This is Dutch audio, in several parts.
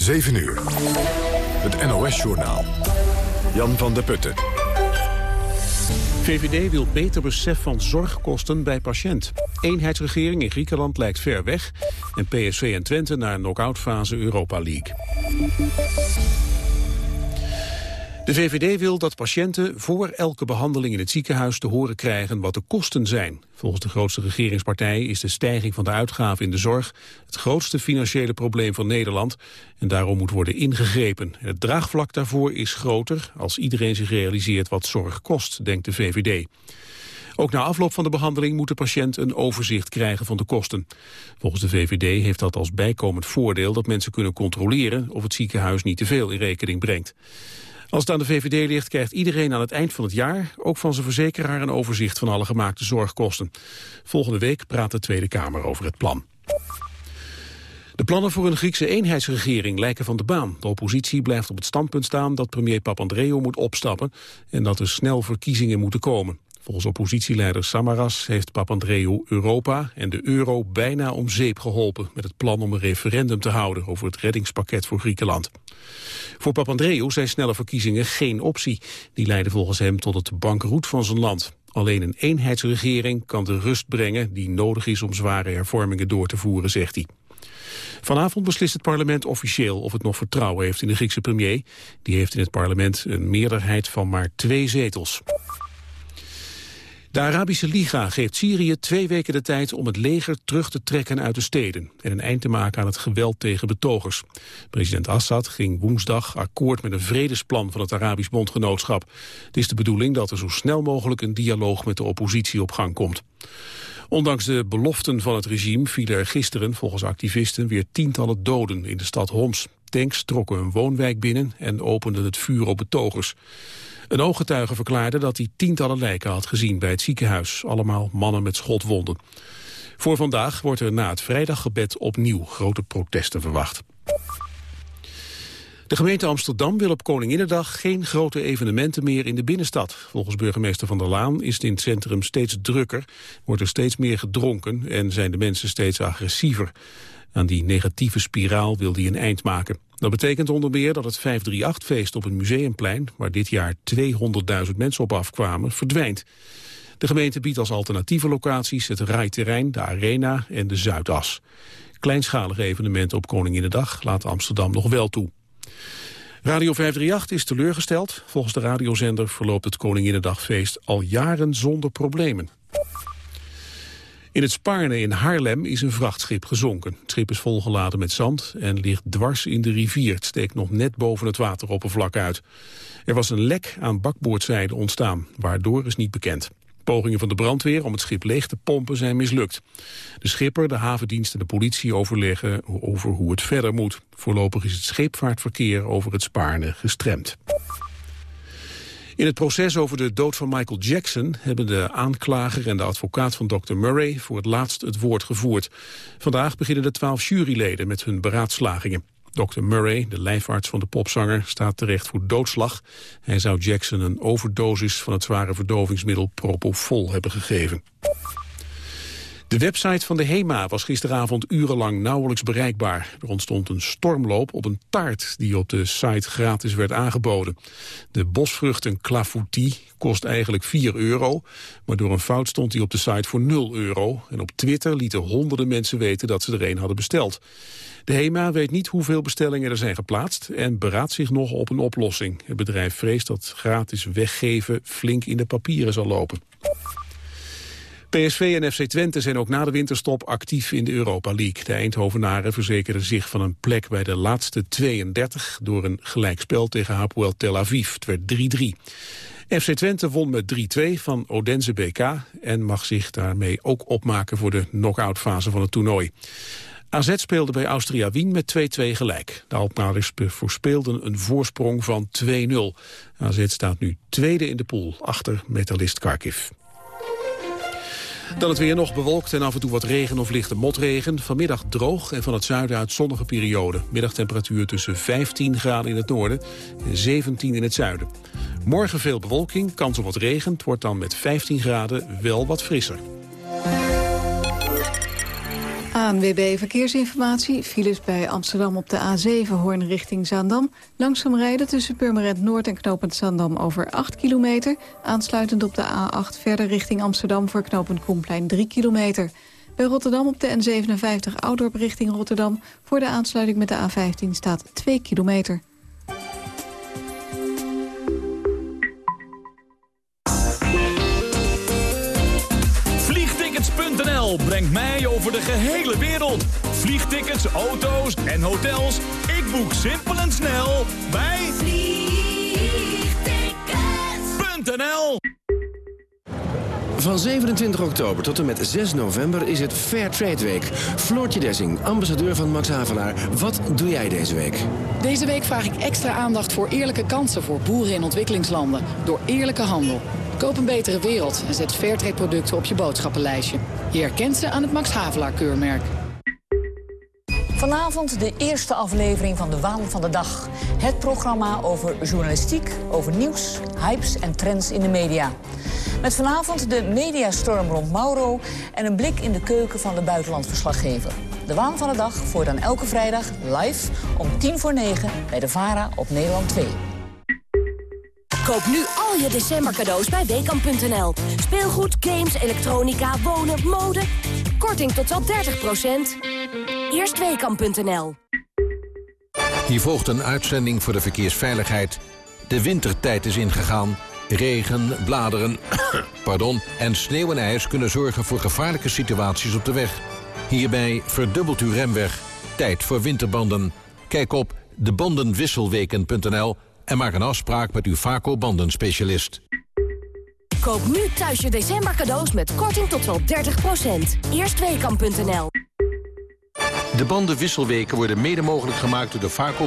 7 uur. Het NOS-journaal. Jan van der Putten. VVD wil beter besef van zorgkosten bij patiënt. Eenheidsregering in Griekenland lijkt ver weg. En PSV en Twente naar knock-outfase Europa League. De VVD wil dat patiënten voor elke behandeling in het ziekenhuis te horen krijgen wat de kosten zijn. Volgens de grootste regeringspartij is de stijging van de uitgaven in de zorg het grootste financiële probleem van Nederland en daarom moet worden ingegrepen. Het draagvlak daarvoor is groter als iedereen zich realiseert wat zorg kost, denkt de VVD. Ook na afloop van de behandeling moet de patiënt een overzicht krijgen van de kosten. Volgens de VVD heeft dat als bijkomend voordeel dat mensen kunnen controleren of het ziekenhuis niet te veel in rekening brengt. Als het aan de VVD ligt, krijgt iedereen aan het eind van het jaar... ook van zijn verzekeraar een overzicht van alle gemaakte zorgkosten. Volgende week praat de Tweede Kamer over het plan. De plannen voor een Griekse eenheidsregering lijken van de baan. De oppositie blijft op het standpunt staan dat premier Papandreou moet opstappen... en dat er snel verkiezingen moeten komen. Volgens oppositieleider Samaras heeft Papandreou Europa en de euro bijna om zeep geholpen met het plan om een referendum te houden over het reddingspakket voor Griekenland. Voor Papandreou zijn snelle verkiezingen geen optie. Die leiden volgens hem tot het bankroet van zijn land. Alleen een eenheidsregering kan de rust brengen die nodig is om zware hervormingen door te voeren, zegt hij. Vanavond beslist het parlement officieel of het nog vertrouwen heeft in de Griekse premier. Die heeft in het parlement een meerderheid van maar twee zetels. De Arabische Liga geeft Syrië twee weken de tijd om het leger terug te trekken uit de steden en een eind te maken aan het geweld tegen betogers. President Assad ging woensdag akkoord met een vredesplan van het Arabisch Bondgenootschap. Het is de bedoeling dat er zo snel mogelijk een dialoog met de oppositie op gang komt. Ondanks de beloften van het regime vielen er gisteren volgens activisten weer tientallen doden in de stad Homs. Tanks trokken een woonwijk binnen en openden het vuur op betogers. Een ooggetuige verklaarde dat hij tientallen lijken had gezien bij het ziekenhuis. Allemaal mannen met schotwonden. Voor vandaag wordt er na het vrijdaggebed opnieuw grote protesten verwacht. De gemeente Amsterdam wil op Koninginnedag geen grote evenementen meer in de binnenstad. Volgens burgemeester Van der Laan is het in het centrum steeds drukker, wordt er steeds meer gedronken en zijn de mensen steeds agressiever. Aan die negatieve spiraal wil hij een eind maken. Dat betekent onder meer dat het 538-feest op het Museumplein... waar dit jaar 200.000 mensen op afkwamen, verdwijnt. De gemeente biedt als alternatieve locaties het rijterrein, de Arena en de Zuidas. Kleinschalige evenementen op Koninginnedag laat Amsterdam nog wel toe. Radio 538 is teleurgesteld. Volgens de radiozender verloopt het Koninginnedagfeest al jaren zonder problemen. In het Spaarne in Haarlem is een vrachtschip gezonken. Het schip is volgeladen met zand en ligt dwars in de rivier. Het steekt nog net boven het wateroppervlak uit. Er was een lek aan bakboordzijde ontstaan, waardoor is niet bekend. Pogingen van de brandweer om het schip leeg te pompen zijn mislukt. De schipper, de havendienst en de politie overleggen over hoe het verder moet. Voorlopig is het scheepvaartverkeer over het Spaarne gestremd. In het proces over de dood van Michael Jackson hebben de aanklager en de advocaat van Dr. Murray voor het laatst het woord gevoerd. Vandaag beginnen de twaalf juryleden met hun beraadslagingen. Dr. Murray, de lijfarts van de popzanger, staat terecht voor doodslag. Hij zou Jackson een overdosis van het zware verdovingsmiddel Propofol hebben gegeven. De website van de HEMA was gisteravond urenlang nauwelijks bereikbaar. Er ontstond een stormloop op een taart die op de site gratis werd aangeboden. De bosvruchten clafoutie kost eigenlijk 4 euro, maar door een fout stond die op de site voor 0 euro. En op Twitter lieten honderden mensen weten dat ze er een hadden besteld. De HEMA weet niet hoeveel bestellingen er zijn geplaatst en beraadt zich nog op een oplossing. Het bedrijf vreest dat gratis weggeven flink in de papieren zal lopen. PSV en FC Twente zijn ook na de winterstop actief in de Europa League. De Eindhovenaren verzekerden zich van een plek bij de laatste 32... door een gelijkspel tegen Hapoel Tel Aviv. Het werd 3-3. FC Twente won met 3-2 van Odense BK... en mag zich daarmee ook opmaken voor de knock-out fase van het toernooi. AZ speelde bij Austria Wien met 2-2 gelijk. De Alkmaarders voorspeelden een voorsprong van 2-0. AZ staat nu tweede in de pool, achter metalist Kharkiv. Dan het weer nog bewolkt en af en toe wat regen of lichte motregen. Vanmiddag droog en van het zuiden uit zonnige periode. Middagtemperatuur tussen 15 graden in het noorden en 17 in het zuiden. Morgen veel bewolking, kans op wat regen. Het wordt dan met 15 graden wel wat frisser. ANWB Verkeersinformatie. Files bij Amsterdam op de A7 Hoorn richting Zaandam. Langzaam rijden tussen Purmerend Noord en Knopend Zaandam over 8 kilometer. Aansluitend op de A8 verder richting Amsterdam voor Knopend Koenplein 3 kilometer. Bij Rotterdam op de N57 Oudorp richting Rotterdam... voor de aansluiting met de A15 staat 2 kilometer. Vliegtickets.nl brengt mij over de gehele wereld. Vliegtickets, auto's en hotels. Ik boek simpel en snel bij Vliegtickets.nl Van 27 oktober tot en met 6 november is het Fair Trade Week. Floortje Dessing, ambassadeur van Max Havelaar. Wat doe jij deze week? Deze week vraag ik extra aandacht voor eerlijke kansen voor boeren in ontwikkelingslanden. Door eerlijke handel. Koop een betere wereld en zet Fairtrade producten op je boodschappenlijstje. Je herkent ze aan het Max Havelaar keurmerk. Vanavond de eerste aflevering van De Waan van de Dag. Het programma over journalistiek, over nieuws, hypes en trends in de media. Met vanavond de mediastorm rond Mauro... en een blik in de keuken van de buitenlandverslaggever. De Waan van de Dag voor dan elke vrijdag live om tien voor negen... bij de VARA op Nederland 2. Koop nu al je december cadeaus bij Weekamp.nl. Speelgoed, games, elektronica, wonen, mode. Korting tot wel 30% Eerst Weekamp.nl. Hier volgt een uitzending voor de verkeersveiligheid. De wintertijd is ingegaan. Regen, bladeren pardon, en sneeuw en ijs kunnen zorgen voor gevaarlijke situaties op de weg. Hierbij verdubbelt uw remweg. Tijd voor winterbanden. Kijk op debandenwisselweken.nl en maak een afspraak met uw Vaco bandenspecialist. Koop nu thuis je december cadeaus met korting tot wel 30% Eerstweekam.nl De bandenwisselweken worden mede mogelijk gemaakt door de Vaco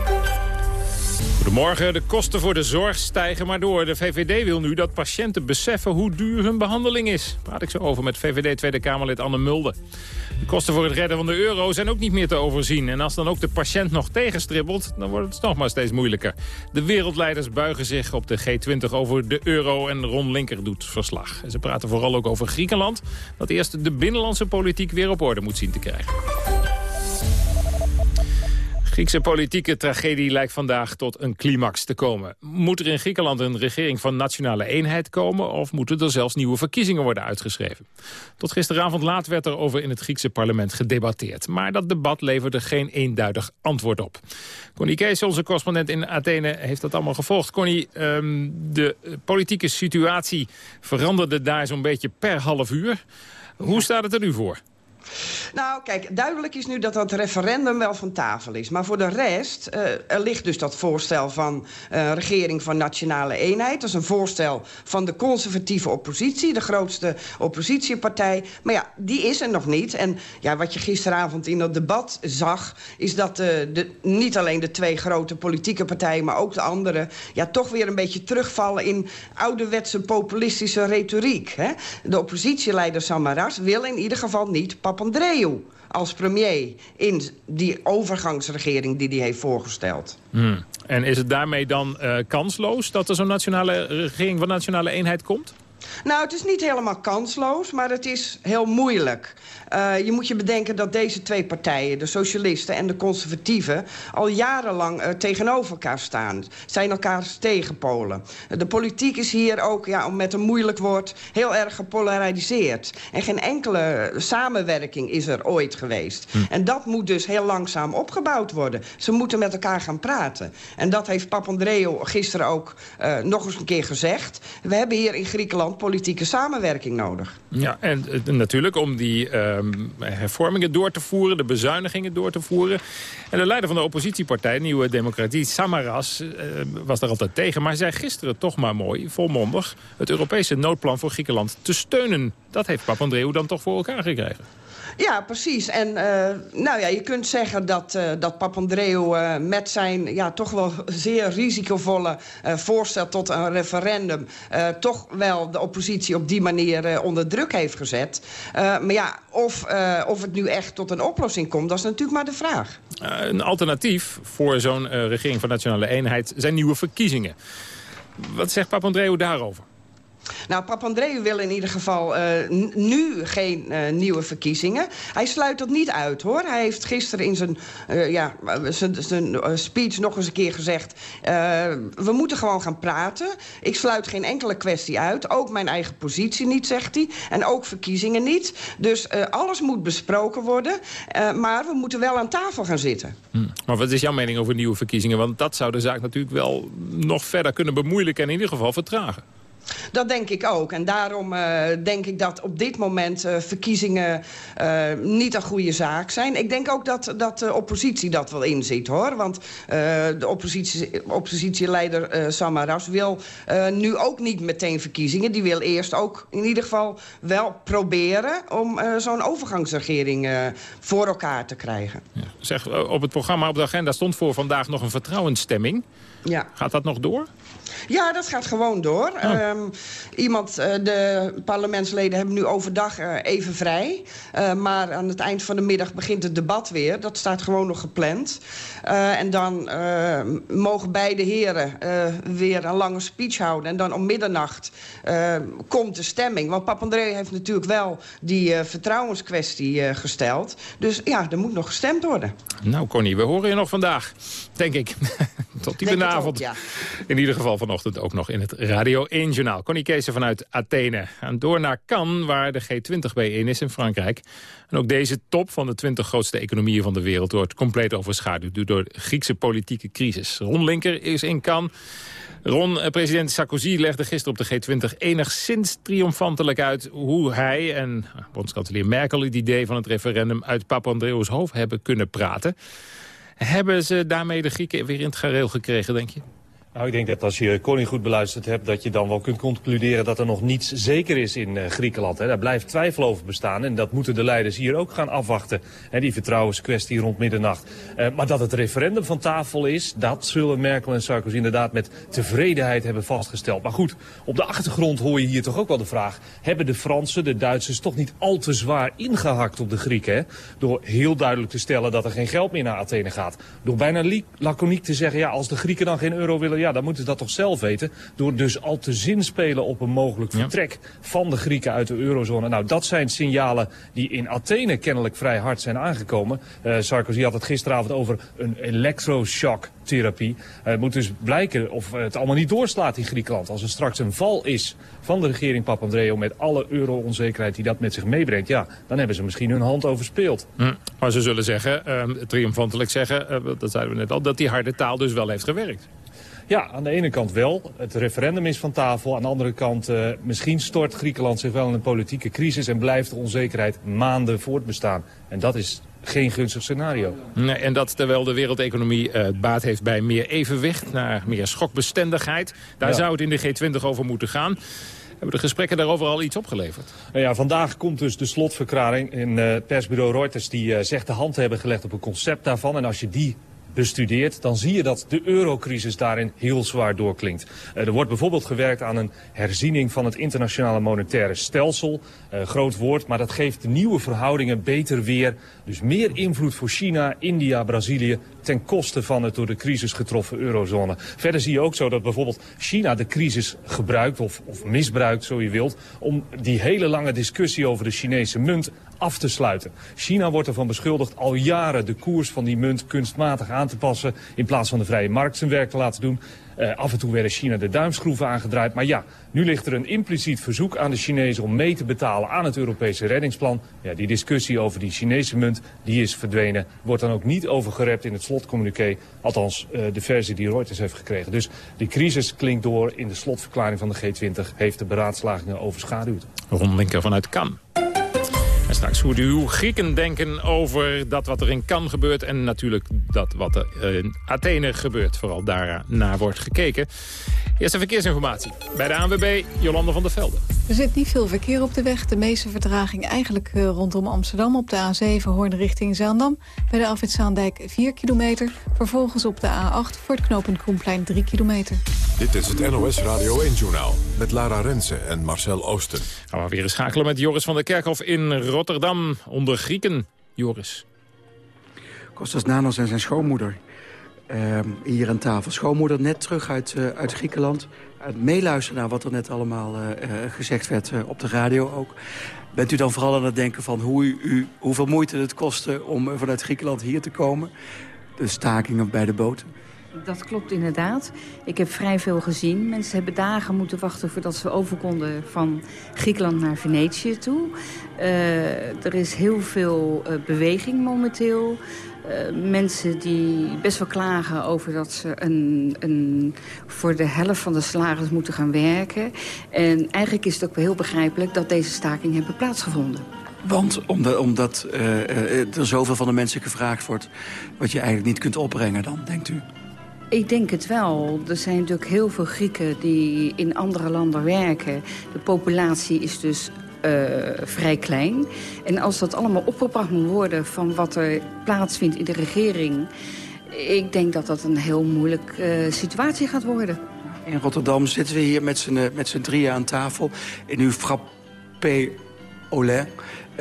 Goedemorgen. De kosten voor de zorg stijgen maar door. De VVD wil nu dat patiënten beseffen hoe duur hun behandeling is. Praat ik zo over met VVD Tweede Kamerlid Anne Mulder. De kosten voor het redden van de euro zijn ook niet meer te overzien. En als dan ook de patiënt nog tegenstribbelt, dan wordt het nog maar steeds moeilijker. De wereldleiders buigen zich op de G20 over de euro en Ron Linker doet verslag. Ze praten vooral ook over Griekenland, dat eerst de binnenlandse politiek weer op orde moet zien te krijgen. Griekse politieke tragedie lijkt vandaag tot een climax te komen. Moet er in Griekenland een regering van nationale eenheid komen... of moeten er zelfs nieuwe verkiezingen worden uitgeschreven? Tot gisteravond laat werd er over in het Griekse parlement gedebatteerd. Maar dat debat leverde geen eenduidig antwoord op. Connie Kees, onze correspondent in Athene, heeft dat allemaal gevolgd. Connie, um, de politieke situatie veranderde daar zo'n beetje per half uur. Hoe staat het er nu voor? Nou, kijk, duidelijk is nu dat dat referendum wel van tafel is. Maar voor de rest, uh, er ligt dus dat voorstel van uh, regering van nationale eenheid. Dat is een voorstel van de conservatieve oppositie, de grootste oppositiepartij. Maar ja, die is er nog niet. En ja, wat je gisteravond in dat debat zag, is dat uh, de, niet alleen de twee grote politieke partijen, maar ook de andere, ja, toch weer een beetje terugvallen in ouderwetse populistische retoriek. Hè? De oppositieleider Samaras wil in ieder geval niet Papandreou als premier in die overgangsregering die hij heeft voorgesteld. Hmm. En is het daarmee dan uh, kansloos dat er zo'n nationale regering van nationale eenheid komt? Nou, het is niet helemaal kansloos, maar het is heel moeilijk. Uh, je moet je bedenken dat deze twee partijen, de socialisten en de conservatieven... al jarenlang uh, tegenover elkaar staan. Zijn elkaars tegenpolen. Uh, de politiek is hier ook, ja, met een moeilijk woord, heel erg gepolariseerd. En geen enkele samenwerking is er ooit geweest. Hm. En dat moet dus heel langzaam opgebouwd worden. Ze moeten met elkaar gaan praten. En dat heeft Papandreou gisteren ook nog eens een keer gezegd. We hebben hier in Griekenland politieke samenwerking nodig. Ja, en natuurlijk om die ehm, hervormingen door te voeren, de bezuinigingen door te voeren. En de leider van de oppositiepartij, Nieuwe Democratie, Samaras, was daar altijd tegen. Maar zei gisteren toch maar mooi, volmondig, het Europese noodplan voor Griekenland te steunen. Dat heeft Papandreou dan toch voor elkaar gekregen. Ja, precies. En uh, nou ja, je kunt zeggen dat, uh, dat Papandreou uh, met zijn ja, toch wel zeer risicovolle voorstel tot een referendum... toch wel de oppositie op die manier onder druk heeft gezet. maar ja, of, of het nu echt tot een oplossing komt, dat is natuurlijk maar de vraag. een alternatief voor zo'n regering van Nationale Eenheid zijn nieuwe verkiezingen. Wat zegt Papandreou daarover? Nou, Papandreou wil in ieder geval uh, nu geen uh, nieuwe verkiezingen. Hij sluit dat niet uit, hoor. Hij heeft gisteren in zijn, uh, ja, zijn speech nog eens een keer gezegd... we moeten gewoon gaan praten. Ik sluit geen enkele kwestie uit. Ook mijn eigen positie niet, zegt hij. En ook verkiezingen niet. Dus alles moet besproken worden. maar we moeten wel aan tafel gaan zitten. Hm. Maar wat is jouw mening over nieuwe verkiezingen? Want dat zou de zaak natuurlijk wel nog verder kunnen bemoeilijken... en in ieder geval vertragen. Dat denk ik ook. En daarom uh, denk ik dat op dit moment uh, verkiezingen uh, niet een goede zaak zijn. Ik denk ook dat, dat de oppositie dat wel inziet, hoor. Want de oppositie, oppositieleider Samaras wil nu ook niet meteen verkiezingen. Die wil eerst ook in ieder geval wel proberen... om zo'n overgangsregering voor elkaar te krijgen. Ja. Zeg, op het programma op de agenda stond voor vandaag nog een vertrouwensstemming. Ja. Gaat dat nog door? Ja, dat gaat gewoon door. Oh. Um, iemand, uh, de parlementsleden hebben nu overdag uh, even vrij. Uh, maar aan het eind van de middag begint het debat weer. Dat staat gewoon nog gepland. en dan mogen beide heren weer een lange speech houden. En dan om middernacht komt de stemming. Want Papandreou heeft natuurlijk wel die vertrouwenskwestie gesteld. Dus ja, er moet nog gestemd worden. Nou Connie, we horen je nog vandaag, denk ik. Tot die avond. Ja. In ieder geval vanochtend ook nog in het Radio 1-journaal. Connie Kees vanuit Athene. En door naar Cannes, waar de G20 bijeen is in Frankrijk. En ook deze top van de 20 grootste economieën van de wereld... wordt compleet overschaduwd door de Griekse politieke crisis. Ron Linker is in Cannes. Ron, eh, president Sarkozy legde gisteren op de G20 enigszins triomfantelijk uit... hoe hij en eh, bondskanselier Merkel het idee van het referendum... uit Papandreou's hoofd hebben kunnen praten. Hebben ze daarmee de Grieken weer in het gareel gekregen, denk je? Nou, ik denk dat als je Koning goed beluisterd hebt... dat je dan wel kunt concluderen dat er nog niets zeker is in uh, Griekenland. Hè. Daar blijft twijfel over bestaan en dat moeten de leiders hier ook gaan afwachten. Hè, die vertrouwenskwestie rond middernacht. Uh, maar dat het referendum van tafel is... dat zullen Merkel en Sarkozy inderdaad met tevredenheid hebben vastgesteld. Maar goed, op de achtergrond hoor je hier toch ook wel de vraag... hebben de Fransen, de Duitsers toch niet al te zwaar ingehakt op de Grieken? Hè? Door heel duidelijk te stellen dat er geen geld meer naar Athene gaat. Door bijna laconiek te zeggen, ja, als de Grieken dan geen euro willen ja, dan moeten ze dat toch zelf weten. Door dus al te zinspelen op een mogelijk vertrek van de Grieken uit de eurozone. Nou, dat zijn signalen die in Athene kennelijk vrij hard zijn aangekomen. Uh, Sarkozy had het gisteravond over een elektroshock-therapie. Uh, het moet dus blijken of het allemaal niet doorslaat in Griekenland. Als er straks een val is van de regering Papandreou met alle euro-onzekerheid die dat met zich meebrengt, ja, dan hebben ze misschien hun hand overspeeld. Hm. Maar ze zullen zeggen, uh, triomfantelijk zeggen, uh, dat zeiden we net al, dat die harde taal dus wel heeft gewerkt. Ja, aan de ene kant wel. Het referendum is van tafel. Aan de andere kant, uh, misschien stort Griekenland zich wel in een politieke crisis... en blijft de onzekerheid maanden voortbestaan. En dat is geen gunstig scenario. Nee, en dat terwijl de wereldeconomie uh, baat heeft bij meer evenwicht... naar meer schokbestendigheid. Daar zou het in de G20 over moeten gaan. Hebben de gesprekken daarover al iets opgeleverd? Nou ja, vandaag komt dus de slotverklaring. In uh, persbureau Reuters die uh, zegt de hand te hebben gelegd op een concept daarvan. En als je die bestudeert, dan zie je dat de eurocrisis daarin heel zwaar doorklinkt. Uh, er wordt bijvoorbeeld gewerkt aan een herziening van het internationale monetaire stelsel. Uh, groot woord, maar dat geeft de nieuwe verhoudingen beter weer. Dus meer invloed voor China, India, Brazilië ten koste van het door de crisis getroffen eurozone. Verder zie je ook zo dat bijvoorbeeld China de crisis gebruikt of, of misbruikt, zo je wilt, om die hele lange discussie over de Chinese munt af te sluiten. China wordt ervan beschuldigd al jaren de koers van die munt kunstmatig aan te passen... in plaats van de vrije markt zijn werk te laten doen. Uh, af en toe werden China de duimschroeven aangedraaid. Maar ja, nu ligt er een impliciet verzoek aan de Chinezen om mee te betalen aan het Europese reddingsplan. Ja, die discussie over die Chinese munt, die is verdwenen. Wordt dan ook niet overgerept in het slotcommuniqué. Althans, uh, de versie die Reuters heeft gekregen. Dus die crisis klinkt door in de slotverklaring van de G20. Heeft de beraadslagingen overschaduwd. Ron Linker vanuit Cannes. En straks hoe uw Grieken denken over dat wat er in Cannes gebeurt... en natuurlijk dat wat er in Athene gebeurt. Vooral daarna wordt gekeken. Eerste verkeersinformatie bij de ANWB, Jolande van der Velde. Er zit niet veel verkeer op de weg. De meeste vertraging eigenlijk eh, rondom Amsterdam op de A7 Hoorn richting Zaandam. Bij de Afwitzaandijk 4 kilometer. Vervolgens op de A8 voor het knooppunt Koenplein 3 kilometer. Dit is het NOS Radio 1-journaal met Lara Rensen en Marcel Oosten. Gaan we weer eens schakelen met Joris van der Kerkhof in Rotterdam onder Grieken. Joris. Kostas Nanos en zijn schoonmoeder uh, hier aan tafel. Schoonmoeder net terug uit, uh, uit Griekenland. Het meeluisteren naar wat er net allemaal uh, gezegd werd op de radio ook. Bent u dan vooral aan het denken van hoe u, u, hoeveel moeite het kostte... om vanuit Griekenland hier te komen? De stakingen bij de boten? Dat klopt inderdaad. Ik heb vrij veel gezien. Mensen hebben dagen moeten wachten voordat ze over konden van Griekenland naar Venetië toe. Uh, er is heel veel uh, beweging momenteel. Uh, mensen die best wel klagen over dat ze een, een, voor de helft van de salaris moeten gaan werken. En eigenlijk is het ook heel begrijpelijk dat deze staking hebben plaatsgevonden. Want omdat uh, er zoveel van de mensen gevraagd wordt... wat je eigenlijk niet kunt opbrengen dan, denkt u? Ik denk het wel. Er zijn natuurlijk heel veel Grieken die in andere landen werken. De populatie is dus uh, vrij klein. En als dat allemaal opgebracht moet worden van wat er plaatsvindt in de regering... ik denk dat dat een heel moeilijke uh, situatie gaat worden. In Rotterdam zitten we hier met z'n drieën aan tafel. In uw frappé Olé.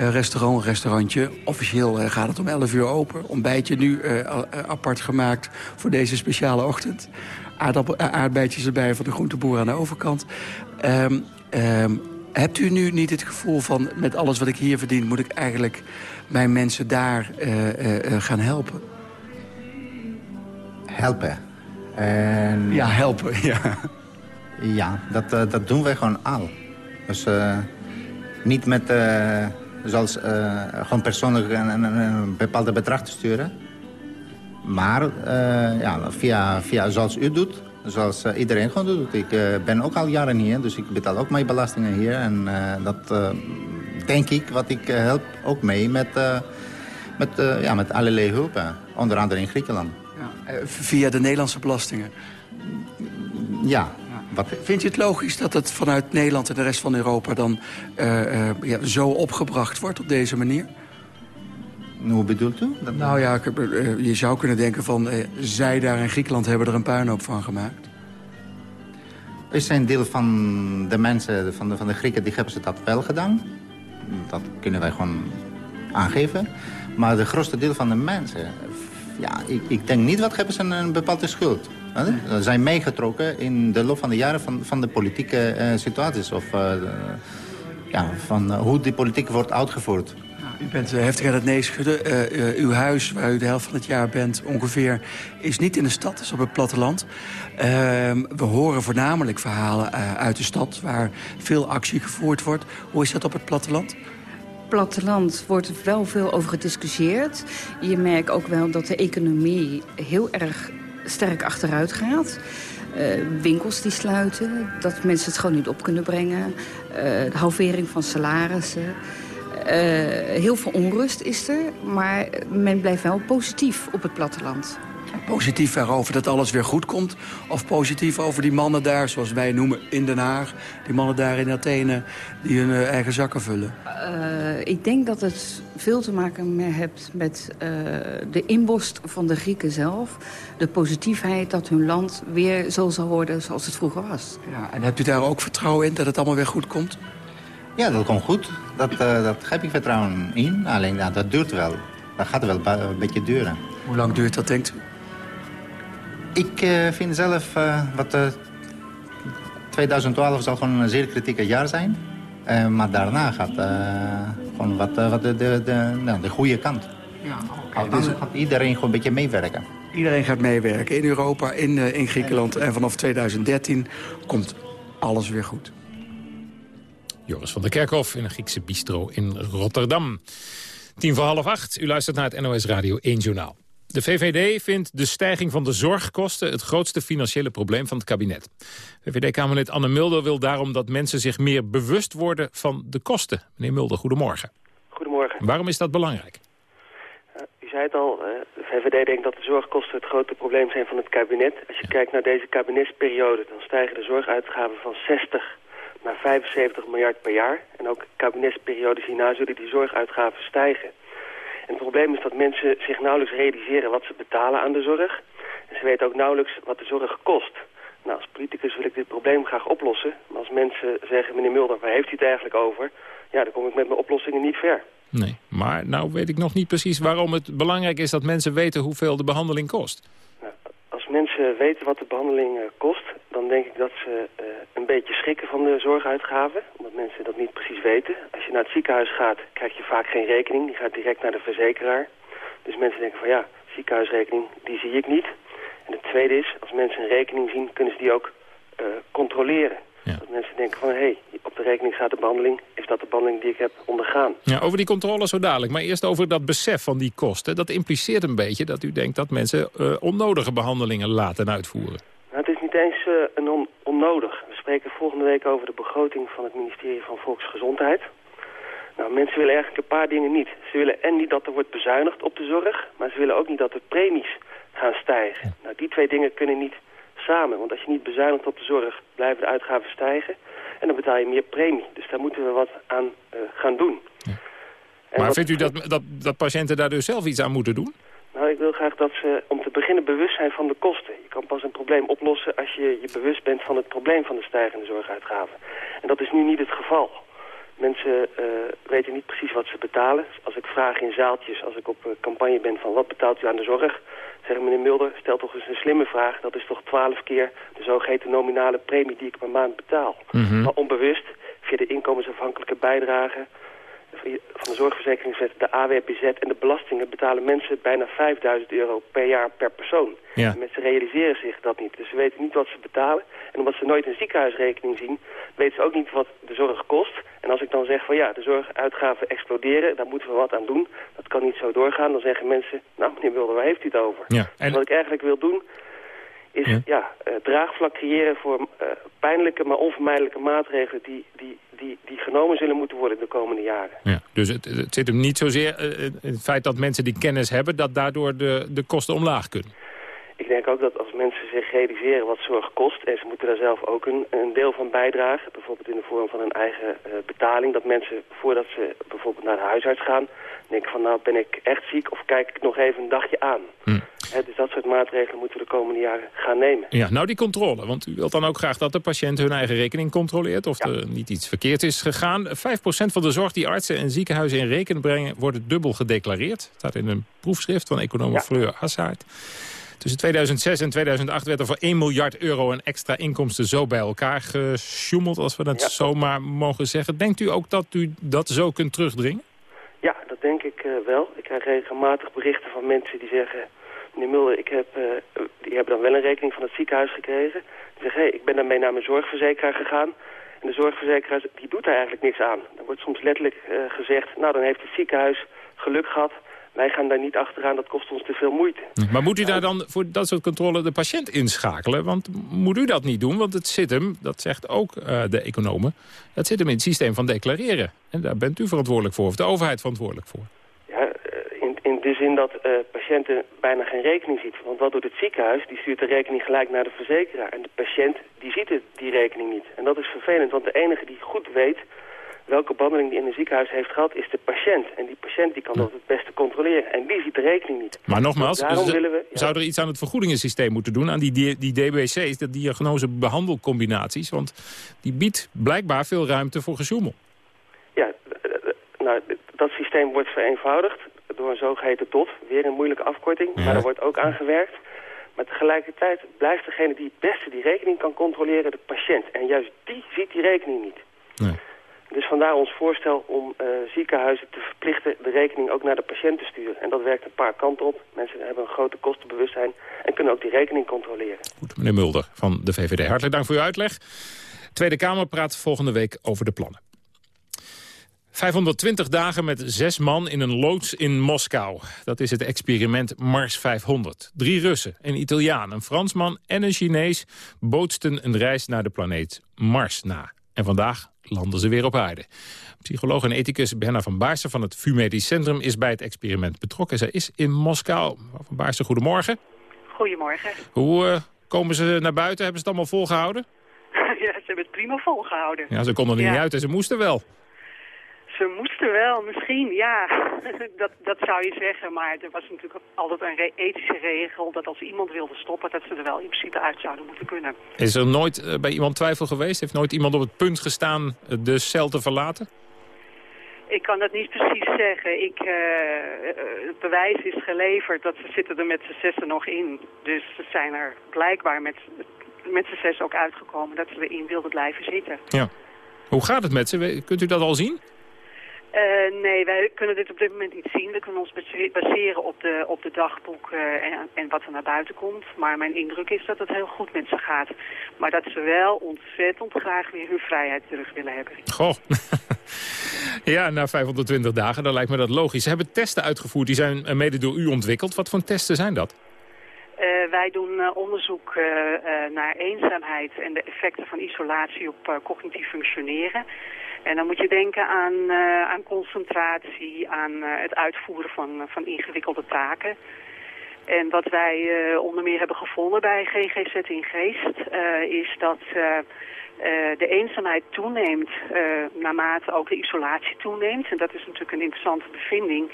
Uh, restaurant, restaurantje. Officieel uh, gaat het om 11 uur open. Ontbijtje nu uh, apart gemaakt voor deze speciale ochtend. aardbeidjes erbij van de groenteboer aan de overkant. Um, um, hebt u nu niet het gevoel van... met alles wat ik hier verdien... moet ik eigenlijk mijn mensen daar gaan helpen? Helpen? En... Ja, helpen, ja. Ja, dat, dat doen wij gewoon al. Dus niet met zoals uh, gewoon persoonlijk een, een, een, bepaalde bedrag te sturen. Maar uh, ja, via, via zoals u doet, zoals uh, iedereen gewoon doet. Ik ben ook al jaren hier, dus ik betaal ook mijn belastingen hier. En dat denk ik, wat ik help ook mee met, met, ja, met allerlei hulpen. Onder andere in Griekenland. Ja, via de Nederlandse belastingen? Ja, wat... Vindt u het logisch dat het vanuit Nederland en de rest van Europa... dan uh, uh, ja, zo opgebracht wordt op deze manier? Hoe bedoelt u? Dat nou ja, uh, je zou kunnen denken van... zij daar in Griekenland hebben er een puinhoop van gemaakt. Er zijn deel van de mensen, van de, van de Grieken, die hebben ze dat wel gedaan. Dat kunnen wij gewoon aangeven. Maar de grootste deel van de mensen... Ja, ik, ik denk niet wat hebben ze een, een bepaalde schuld? Zijn meegetrokken in de loop van de jaren van, van de politieke uh, situaties. Of uh, ja, van uh, hoe die politiek wordt uitgevoerd. U bent heftig aan het nee schudden. uw huis, waar u de helft van het jaar bent ongeveer, is niet in de stad, is op het platteland. Ehm, we horen voornamelijk verhalen uit de stad waar veel actie gevoerd wordt. Hoe is dat op het platteland? platteland wordt er wel veel over gediscussieerd. Je merkt ook wel dat de economie heel erg sterk achteruit gaat. Uh, winkels die sluiten, dat mensen het gewoon niet op kunnen brengen. Uh, de halvering van salarissen. Uh, heel veel onrust is er, maar men blijft wel positief op het platteland. Positief erover dat alles weer goed komt? Of positief over die mannen daar, zoals wij noemen, in Den Haag? Die mannen daar in Athene die hun uh, eigen zakken vullen? Uh, ik denk dat het veel te maken heeft met uh, de inborst van de Grieken zelf. De positiefheid dat hun land weer zo zal worden zoals het vroeger was. Ja, en hebt u daar ook vertrouwen in dat het allemaal weer goed komt? Ja, dat komt goed. Dat, dat heb ik vertrouwen in. Alleen ja, dat duurt wel. Dat gaat wel een beetje duren. Hoe lang duurt dat, denkt u? Ik uh, vind zelf uh, wat uh, 2012 zal gewoon een zeer kritieke jaar zijn. maar daarna gaat Gewoon wat, eh, wat de, de, de, nou, de goede kant. Ja, Dan gaat iedereen gewoon een beetje meewerken. Iedereen gaat meewerken in Europa, in, eh, in Griekenland. En vanaf 2013 komt alles weer goed. Joris van der Kerkhof in een Griekse bistro in Rotterdam. Tien voor half acht, u luistert naar het NOS Radio 1 Journaal. De VVD vindt de stijging van de zorgkosten het grootste financiële probleem van het kabinet. VVD-Kamerlid Anne Mulder wil daarom dat mensen zich meer bewust worden van de kosten. Meneer Mulder, goedemorgen. Goedemorgen. Waarom is dat belangrijk? Uh, u zei het al, de VVD denkt dat de zorgkosten het grote probleem zijn van het kabinet. Als je kijkt naar deze kabinetsperiode, dan stijgen de zorguitgaven van 60 naar 75 miljard per jaar. En ook kabinetsperiodes hierna zullen die zorguitgaven stijgen. En het probleem is dat mensen zich nauwelijks realiseren wat ze betalen aan de zorg. En ze weten ook nauwelijks wat de zorg kost. Nou, als politicus wil ik dit probleem graag oplossen. Maar als mensen zeggen, meneer Mulder, waar heeft u het eigenlijk over? Ja, dan kom ik met mijn oplossingen niet ver. Nee, maar nou weet ik nog niet precies waarom het belangrijk is dat mensen weten hoeveel de behandeling kost. Nou, als mensen weten wat de behandeling uh, kost, dan denk ik dat ze uh, een beetje schrikken van de zorguitgaven. Omdat mensen dat niet precies weten. Als je naar het ziekenhuis gaat, krijg je vaak geen rekening. Die gaat direct naar de verzekeraar. Dus mensen denken van ja, ziekenhuisrekening, die zie ik niet. En het tweede is, als mensen een rekening zien, kunnen ze die ook uh, controleren. Ja. Dat mensen denken van, hé, hey, op de rekening staat de behandeling. Is dat de behandeling die ik heb ondergaan? Ja, over die controle zo dadelijk. Maar eerst over dat besef van die kosten. Dat impliceert een beetje dat u denkt dat mensen uh, onnodige behandelingen laten uitvoeren. On onnodig. We spreken volgende week over de begroting van het ministerie van Volksgezondheid. Nou, mensen willen eigenlijk een paar dingen niet. Ze willen en niet dat er wordt bezuinigd op de zorg, maar ze willen ook niet dat de premies gaan stijgen. Nou, die twee dingen kunnen niet samen. Want als je niet bezuinigt op de zorg, blijven de uitgaven stijgen. En dan betaal je meer premie. Dus daar moeten we wat aan uh, gaan doen. Ja. Maar vindt u dat, dat, dat patiënten daar dus zelf iets aan moeten doen? Ik wil graag dat ze om te beginnen bewust zijn van de kosten. Je kan pas een probleem oplossen als je je bewust bent van het probleem van de stijgende zorguitgaven. En dat is nu niet het geval. Mensen uh, weten niet precies wat ze betalen. Als ik vraag in zaaltjes, als ik op uh, campagne ben van wat betaalt u aan de zorg... zeggen meneer Mulder, stel toch eens een slimme vraag. Dat is toch twaalf keer de zogeheten nominale premie die ik per maand betaal. Mm -hmm. Maar onbewust, via de inkomensafhankelijke bijdrage van de zorgverzekeringswet, de AWBZ en de belastingen betalen mensen bijna 5000 euro per jaar per persoon. Ja. En mensen realiseren zich dat niet. Dus ze weten niet wat ze betalen. En omdat ze nooit een ziekenhuisrekening zien, weten ze ook niet wat de zorg kost. En als ik dan zeg van ja, de zorguitgaven exploderen, daar moeten we wat aan doen. Dat kan niet zo doorgaan. Dan zeggen mensen, nou meneer Wilder, waar heeft u het over? Ja. En... Wat ik eigenlijk wil doen, is ja. ja uh, draagvlak creëren voor uh, pijnlijke maar onvermijdelijke maatregelen die, die, die, die genomen zullen moeten worden de komende jaren. Ja, dus het, het zit hem niet zozeer uh, in het feit dat mensen die kennis hebben, dat daardoor de, de kosten omlaag kunnen. Ik denk ook dat als mensen zich realiseren wat zorg kost... en ze moeten daar zelf ook een, een deel van bijdragen... bijvoorbeeld in de vorm van een eigen betaling... dat mensen voordat ze bijvoorbeeld naar de huisarts gaan... denken van nou ben ik echt ziek of kijk ik nog even een dagje aan. Hm. Dus dat soort maatregelen moeten we de komende jaren gaan nemen. Ja, nou die controle, want u wilt dan ook graag dat de patiënt hun eigen rekening controleert... of ja. er niet iets verkeerd is gegaan. 5% van de zorg die artsen en ziekenhuizen in rekening brengen... wordt dubbel gedeclareerd. Het staat in een proefschrift van econoom ja. Fleur Assaert. Tussen 2006 en 2008 werd er voor 1 miljard euro aan extra inkomsten zo bij elkaar gesjoemeld, als we dat ja. zomaar mogen zeggen. Denkt u ook dat u dat zo kunt terugdringen? Ja, dat denk ik uh, wel. Ik krijg regelmatig berichten van mensen die zeggen... meneer Mulder, ik heb, uh, die hebben dan wel een rekening van het ziekenhuis gekregen. Die zeggen, hey, ik ben daarmee naar mijn zorgverzekeraar gegaan. En de zorgverzekeraar die doet daar eigenlijk niks aan. Er wordt soms letterlijk uh, gezegd, nou dan heeft het ziekenhuis geluk gehad wij gaan daar niet achteraan, dat kost ons te veel moeite. Maar moet u daar dan voor dat soort controle de patiënt inschakelen? Want moet u dat niet doen? Want het zit hem, dat zegt ook uh, de economen... het zit hem in het systeem van declareren. En daar bent u verantwoordelijk voor, of de overheid verantwoordelijk voor. In, de zin dat uh, patiënten bijna geen rekening ziet. Want wat doet het ziekenhuis? Die stuurt de rekening gelijk naar de verzekeraar. En de patiënt, die ziet het, die rekening niet. En dat is vervelend, want de enige die goed weet welke behandeling die in een ziekenhuis heeft gehad, is de patiënt. En die patiënt die kan dat het beste controleren. En die ziet de rekening niet. Maar nogmaals, Daarom dus, willen we, ja. zou er iets aan het vergoedingensysteem moeten doen... aan die, die DBC's, de diagnose-behandelcombinaties? Want die biedt blijkbaar veel ruimte voor gesjoemel. Ja, nou, dat systeem wordt vereenvoudigd door een zogeheten TOT. Weer een moeilijke afkorting, ja. maar er wordt ook aan gewerkt. Maar tegelijkertijd blijft degene die het beste die rekening kan controleren de patiënt. En juist die ziet die rekening niet. Nee. Dus vandaar ons voorstel om uh, ziekenhuizen te verplichten de rekening ook naar de patiënt te sturen. En dat werkt een paar kanten op. Mensen hebben een grote kostenbewustzijn en kunnen ook die rekening controleren. Goed, meneer Mulder van de VVD. Hartelijk dank voor uw uitleg. Tweede Kamer praat volgende week over de plannen. 520 dagen met zes man in een loods in Moskou. Dat is het experiment Mars 500. Drie Russen, een Italiaan, een Fransman en een Chinees... bootsten een reis naar de planeet Mars na. En vandaag landen ze weer op aarde. Psycholoog en ethicus Berna van Baarsen van het VU Medisch Centrum... is bij het experiment betrokken. Zij is in Moskou. Van Baarsen, goedemorgen. Goedemorgen. Hoe uh, komen ze naar buiten? Hebben ze het allemaal volgehouden? ja, ze hebben het prima volgehouden. Ja, ze konden er niet uit en ze moesten wel. Ze moesten wel, misschien, ja. dat, dat zou je zeggen, maar er was natuurlijk altijd een ethische regel... dat als iemand wilde stoppen, dat ze er wel in principe uit zouden moeten kunnen. Is er nooit uh, bij iemand twijfel geweest? Heeft nooit iemand op het punt gestaan uh, de cel te verlaten? Ik kan dat niet precies zeggen. Ik, uh, het bewijs is geleverd dat ze zitten er met z'n zessen nog in. Dus ze zijn er blijkbaar met, met z'n zes ook uitgekomen dat ze erin wilden blijven zitten. Ja. Hoe gaat het met ze? Kunt u dat al zien? Uh, nee, wij kunnen dit op dit moment niet zien. We kunnen ons baseren op de, op de dagboek uh, en, en, wat er naar buiten komt. Maar mijn indruk is dat het heel goed met ze gaat. Maar dat ze wel ontzettend graag weer hun vrijheid terug willen hebben. Goh. ja, na 520 dagen, dan lijkt me dat logisch. Ze hebben testen uitgevoerd, die zijn mede door u ontwikkeld. Wat voor testen zijn dat? Uh, wij doen uh, onderzoek uh, naar eenzaamheid en de effecten van isolatie op cognitief functioneren. En dan moet je denken aan, uh, aan concentratie, aan uh, het uitvoeren van, van ingewikkelde taken. En wat wij onder meer hebben gevonden bij GGZ in Geest... is dat de eenzaamheid toeneemt naarmate ook de isolatie toeneemt. En dat is natuurlijk een interessante bevinding...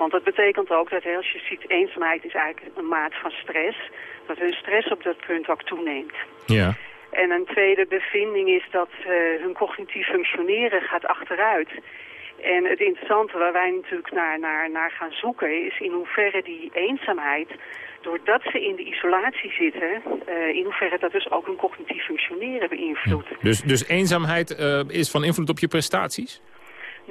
Want dat betekent ook dat als je ziet, eenzaamheid is eigenlijk een maat van stress. Dat hun stress op dat punt ook toeneemt. Ja. En een tweede bevinding is dat uh, hun cognitief functioneren gaat achteruit. En het interessante waar wij natuurlijk naar, naar, naar gaan zoeken is in hoeverre die eenzaamheid, doordat ze in de isolatie zitten, uh, in hoeverre dat dus ook hun cognitief functioneren beïnvloedt. Dus, dus eenzaamheid uh, is van invloed op je prestaties?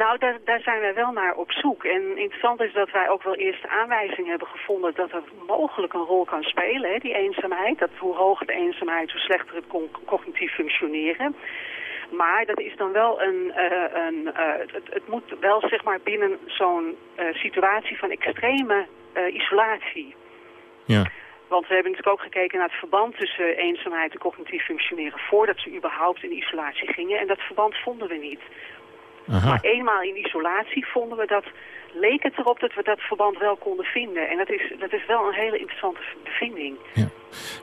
Nou, daar, daar zijn wij wel naar op zoek. En interessant is dat wij ook wel eerst aanwijzingen hebben gevonden dat dat mogelijk een rol kan spelen, hè, die eenzaamheid. Dat hoe hoger de eenzaamheid, hoe slechter het cognitief functioneren. Maar dat is dan wel een, uh, een uh, het, het, moet wel zeg maar binnen zo'n uh, situatie van extreme isolatie. Ja. Want we hebben natuurlijk ook gekeken naar het verband tussen eenzaamheid en cognitief functioneren voordat ze überhaupt in isolatie gingen. En dat verband vonden we niet. Aha. Maar eenmaal in isolatie vonden we dat, leek het erop dat we dat verband wel konden vinden. En dat is, dat is wel een hele interessante bevinding. Ja.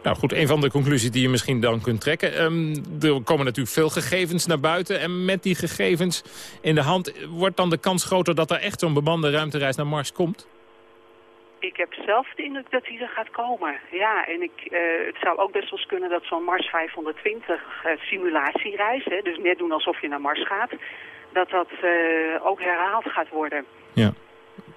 Nou goed, een van de conclusies die je misschien dan kunt trekken. Um, er komen natuurlijk veel gegevens naar buiten. En met die gegevens in de hand wordt dan de kans groter dat er echt zo'n bemande ruimtereis naar Mars komt? Ik heb zelf de indruk dat die er gaat komen. Ja, en ik, uh, het zou ook best wel eens kunnen dat zo'n Mars 520 uh, simulatiereis, hè, dus net doen alsof je naar Mars gaat, dat dat uh, ook herhaald gaat worden. Ja,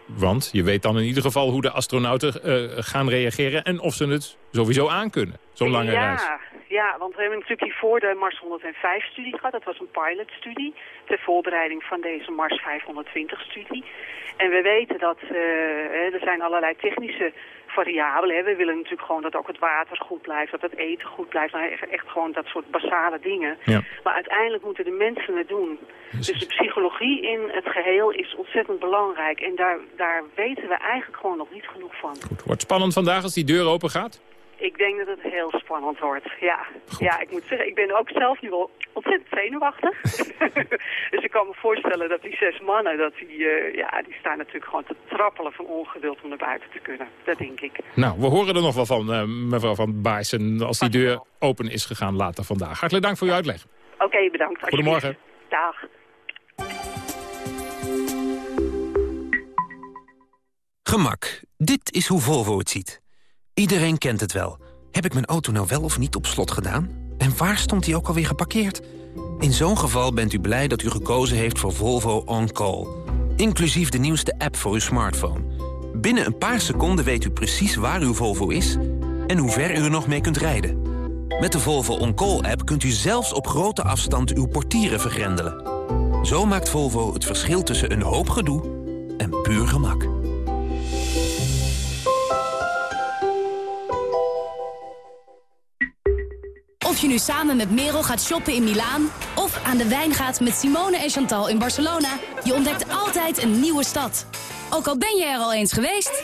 want je weet dan in ieder geval hoe de astronauten uh, gaan reageren... en of ze het sowieso aankunnen, zo'n lange ja, reis. Ja, want we hebben natuurlijk hiervoor de Mars 105-studie gehad. Dat was een pilotstudie ter voorbereiding van deze Mars 520-studie. En we weten dat uh, er zijn allerlei technische variabelen. Hè. We willen natuurlijk gewoon dat ook het water goed blijft, dat het eten goed blijft. Nou, echt gewoon dat soort basale dingen. Ja. Maar uiteindelijk moeten de mensen het doen. Dus de psychologie in het geheel is ontzettend belangrijk. En daar, daar weten we eigenlijk gewoon nog niet genoeg van. Goed. Wordt spannend vandaag als die deur open gaat? Ik denk dat het heel spannend wordt, ja. Ja, ik moet zeggen, ik ben ook zelf nu wel ontzettend zenuwachtig. dus ik kan me voorstellen dat die zes mannen, dat die, uh, ja, die staan natuurlijk gewoon te trappelen van ongeduld om naar buiten te kunnen. Dat denk ik. Nou, we horen er nog wel van, uh, mevrouw Van Baarsen, als die deur open is gegaan later vandaag. Hartelijk dank voor uw uitleg. Oké, okay, bedankt. Goedemorgen. Dag. Gemak. Dit is hoe Volvo het ziet. Iedereen kent het wel. Heb ik mijn auto nou wel of niet op slot gedaan? En waar stond hij ook alweer geparkeerd? In zo'n geval bent u blij dat u gekozen heeft voor Volvo On Call. Inclusief de nieuwste app voor uw smartphone. Binnen een paar seconden weet u precies waar uw Volvo is... en hoe ver u er nog mee kunt rijden. Met de Volvo On Call app kunt u zelfs op grote afstand uw portieren vergrendelen. Zo maakt Volvo het verschil tussen een hoop gedoe en puur gemak. Je nu samen met Merel gaat shoppen in Milaan... of aan de wijn gaat met Simone en Chantal in Barcelona... je ontdekt altijd een nieuwe stad. Ook al ben je er al eens geweest...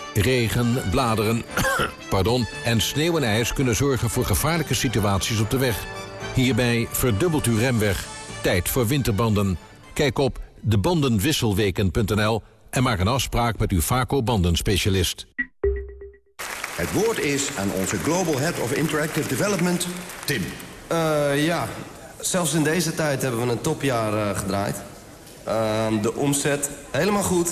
Regen, bladeren pardon, en sneeuw en ijs kunnen zorgen voor gevaarlijke situaties op de weg. Hierbij verdubbelt uw remweg. Tijd voor winterbanden. Kijk op debandenwisselweken.nl en maak een afspraak met uw Vaco bandenspecialist. Het woord is aan onze Global Head of Interactive Development, Tim. Uh, ja, zelfs in deze tijd hebben we een topjaar uh, gedraaid. Uh, de omzet helemaal goed.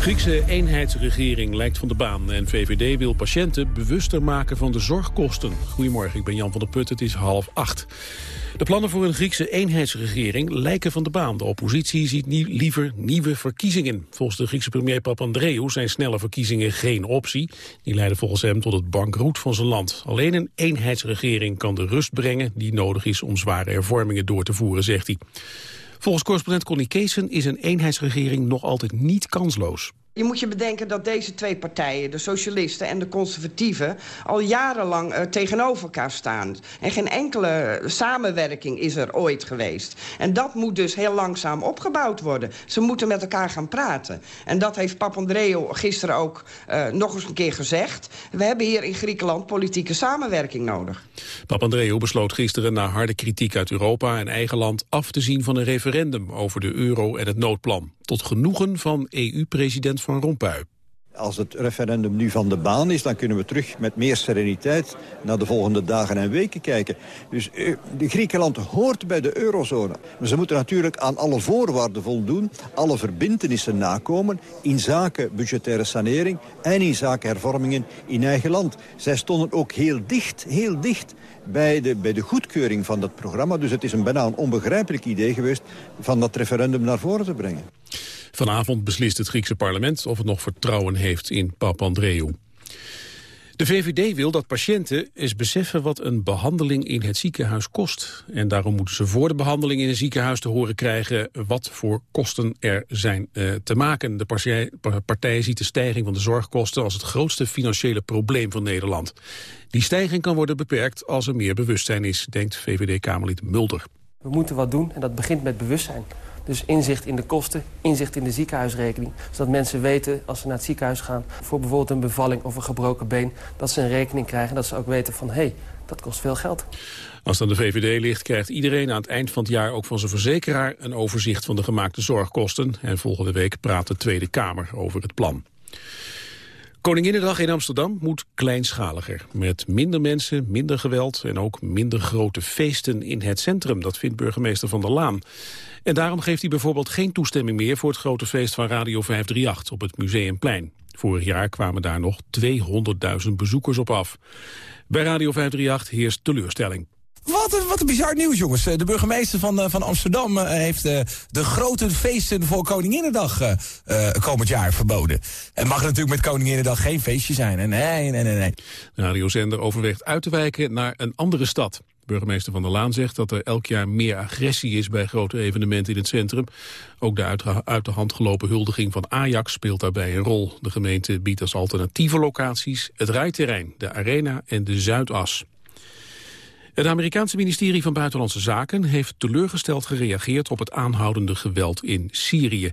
Griekse eenheidsregering lijkt van de baan en VVD wil patiënten bewuster maken van de zorgkosten. Goedemorgen, ik ben Jan van der Put, het is half acht. De plannen voor een Griekse eenheidsregering lijken van de baan. De oppositie ziet liever nieuwe verkiezingen. Volgens de Griekse premier Papandreou zijn snelle verkiezingen geen optie. Die leiden volgens hem tot het bankroet van zijn land. Alleen een eenheidsregering kan de rust brengen die nodig is om zware hervormingen door te voeren, zegt hij. Volgens correspondent Connie Keesen is een eenheidsregering nog altijd niet kansloos. Je moet je bedenken dat deze twee partijen, de socialisten en de conservatieven... al jarenlang uh, tegenover elkaar staan. En geen enkele samenwerking is er ooit geweest. En dat moet dus heel langzaam opgebouwd worden. Ze moeten met elkaar gaan praten. En dat heeft Papandreou gisteren ook uh, nog eens een keer gezegd. We hebben hier in Griekenland politieke samenwerking nodig. Papandreou besloot gisteren na harde kritiek uit Europa en eigen land... af te zien van een referendum over de euro en het noodplan. Tot genoegen van EU-president Als het referendum nu van de baan is, dan kunnen we terug met meer sereniteit naar de volgende dagen en weken kijken. Dus de Griekenland hoort bij de eurozone. Maar ze moeten natuurlijk aan alle voorwaarden voldoen, alle verbindenissen nakomen in zaken budgettaire sanering en in zaken hervormingen in eigen land. Zij stonden ook heel dicht, heel dicht bij de, bij de goedkeuring van dat programma. Dus het is een bijna een onbegrijpelijk idee geweest van dat referendum naar voren te brengen. Vanavond beslist het Griekse parlement of het nog vertrouwen heeft in Papandreou. De VVD wil dat patiënten eens beseffen wat een behandeling in het ziekenhuis kost. En daarom moeten ze voor de behandeling in een ziekenhuis te horen krijgen wat voor kosten er zijn uh, te maken. De partij ziet de stijging van de zorgkosten als het grootste financiële probleem van Nederland. Die stijging kan worden beperkt als er meer bewustzijn is, denkt VVD-Kamerlid Mulder. We moeten wat doen en dat begint met bewustzijn. Dus inzicht in de kosten, inzicht in de ziekenhuisrekening. Zodat mensen weten als ze naar het ziekenhuis gaan... voor bijvoorbeeld een bevalling of een gebroken been... dat ze een rekening krijgen en dat ze ook weten van... hé, hey, dat kost veel geld. Als aan de VVD ligt, krijgt iedereen aan het eind van het jaar... ook van zijn verzekeraar een overzicht van de gemaakte zorgkosten. En volgende week praat de Tweede Kamer over het plan. Koninginnedag in Amsterdam moet kleinschaliger. Met minder mensen, minder geweld en ook minder grote feesten in het centrum. Dat vindt burgemeester Van der Laan. En daarom geeft hij bijvoorbeeld geen toestemming meer... voor het grote feest van Radio 538 op het Museumplein. Vorig jaar kwamen daar nog 200.000 bezoekers op af. Bij Radio 538 heerst teleurstelling. Wat een, wat een bizar nieuws, jongens. De burgemeester van, van Amsterdam heeft de grote feesten voor Koninginnedag uh, komend jaar verboden. Het mag natuurlijk met Koninginnedag geen feestje zijn. Nee, nee, nee, nee. De radiozender overweegt uit te wijken naar een andere stad. Burgemeester Van der Laan zegt dat er elk jaar meer agressie is bij grote evenementen in het centrum. Ook de uit de hand gelopen huldiging van Ajax speelt daarbij een rol. De gemeente biedt als alternatieve locaties het rijterrein, de arena en de Zuidas. Het Amerikaanse ministerie van Buitenlandse Zaken heeft teleurgesteld gereageerd op het aanhoudende geweld in Syrië.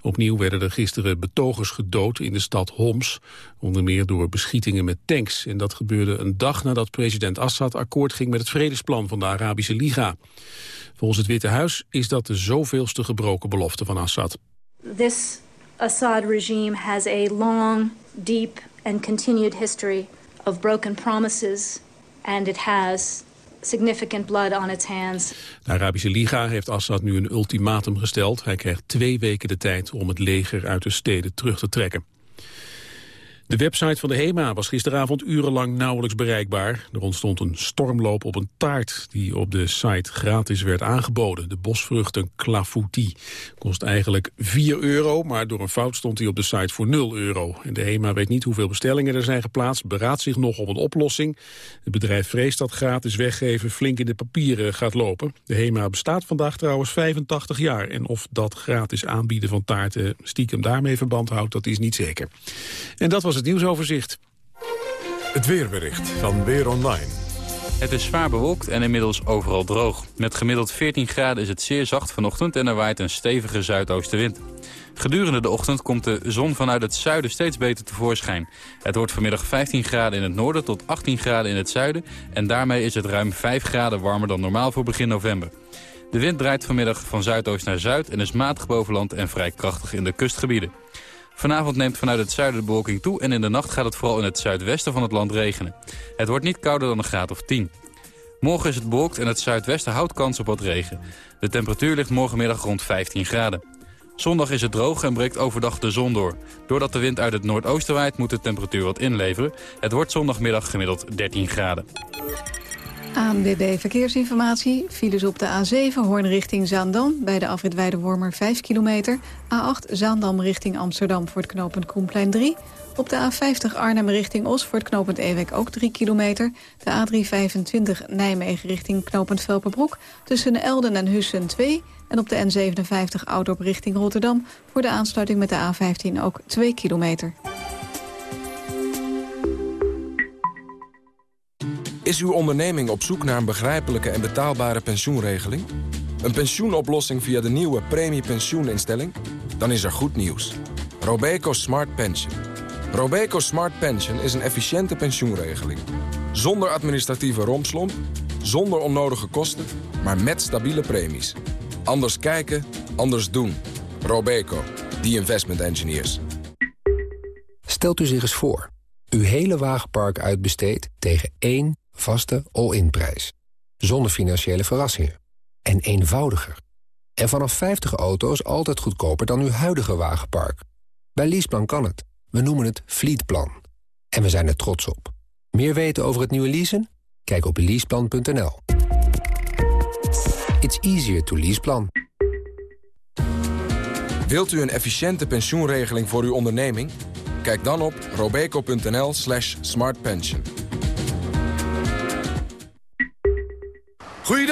Opnieuw werden er gisteren betogers gedood in de stad Homs, onder meer door beschietingen met tanks. En dat gebeurde een dag nadat president Assad akkoord ging met het vredesplan van de Arabische Liga. Volgens het Witte Huis is dat de zoveelste gebroken belofte van Assad. This Assad regime has a long, deep and continued history of broken promises and it has significant blood on its hands. De Arabische Liga heeft Assad nu een ultimatum gesteld. Hij krijgt twee weken de tijd om het leger uit de steden terug te trekken. De website van de HEMA was gisteravond urenlang nauwelijks bereikbaar. Er ontstond een stormloop op een taart die op de site gratis werd aangeboden. De bosvruchten clafouti. Kost eigenlijk 4 euro, maar door een fout stond hij op de site voor 0 euro. En de HEMA weet niet hoeveel bestellingen er zijn geplaatst, beraadt zich nog op een oplossing. Het bedrijf vreest dat gratis weggeven flink in de papieren gaat lopen. De HEMA bestaat vandaag trouwens 85 jaar. En of dat gratis aanbieden van taarten stiekem daarmee verband houdt, dat is niet zeker. En dat was het nieuwsoverzicht. Het weerbericht van Weer Online. Het is zwaar bewolkt en inmiddels overal droog. Met gemiddeld 14 graden is het zeer zacht vanochtend en er waait een stevige zuidoostenwind. Gedurende de ochtend komt de zon vanuit het zuiden steeds beter tevoorschijn. Het wordt vanmiddag 15 graden in het noorden tot 18 graden in het zuiden... en daarmee is het ruim 5 graden warmer dan normaal voor begin november. De wind draait vanmiddag van zuidoost naar zuid en is matig boven land en vrij krachtig in de kustgebieden. Vanavond neemt vanuit het zuiden de bewolking toe en in de nacht gaat het vooral in het zuidwesten van het land regenen. Het wordt niet kouder dan een graad of 10. Morgen is het bewolkt en het zuidwesten houdt kans op wat regen. De temperatuur ligt morgenmiddag rond 15 graden. Zondag is het droog en breekt overdag de zon door. Doordat de wind uit het noordoosten waait moet de temperatuur wat inleveren. Het wordt zondagmiddag gemiddeld 13 graden. ANWB Verkeersinformatie. Files op de A7 Hoorn richting Zaandam. Bij de afrit Weidewormer 5 kilometer. A8 Zaandam richting Amsterdam voor het knooppunt Koenplein 3. Op de A50 Arnhem richting Os voor het knooppunt Ewek ook 3 kilometer. De A325 Nijmegen richting knooppunt Velperbroek. Tussen Elden en Hussen 2. En op de N57 Oudorp richting Rotterdam. Voor de aansluiting met de A15 ook 2 kilometer. Is uw onderneming op zoek naar een begrijpelijke en betaalbare pensioenregeling? Een pensioenoplossing via de nieuwe premiepensioeninstelling? Dan is er goed nieuws. Robeco Smart Pension. Robeco Smart Pension is een efficiënte pensioenregeling. Zonder administratieve rompslomp, zonder onnodige kosten, maar met stabiele premies. Anders kijken, anders doen. Robeco, the investment engineers. Stelt u zich eens voor. Uw hele wagenpark uitbesteedt tegen één vaste all-in prijs. Zonder financiële verrassingen. En eenvoudiger. En vanaf 50 auto's altijd goedkoper dan uw huidige wagenpark. Bij Leaseplan kan het. We noemen het Fleetplan. En we zijn er trots op. Meer weten over het nieuwe leasen? Kijk op leaseplan.nl. It's easier to leaseplan. Wilt u een efficiënte pensioenregeling voor uw onderneming? Kijk dan op robeco.nl slash smartpension. Goeie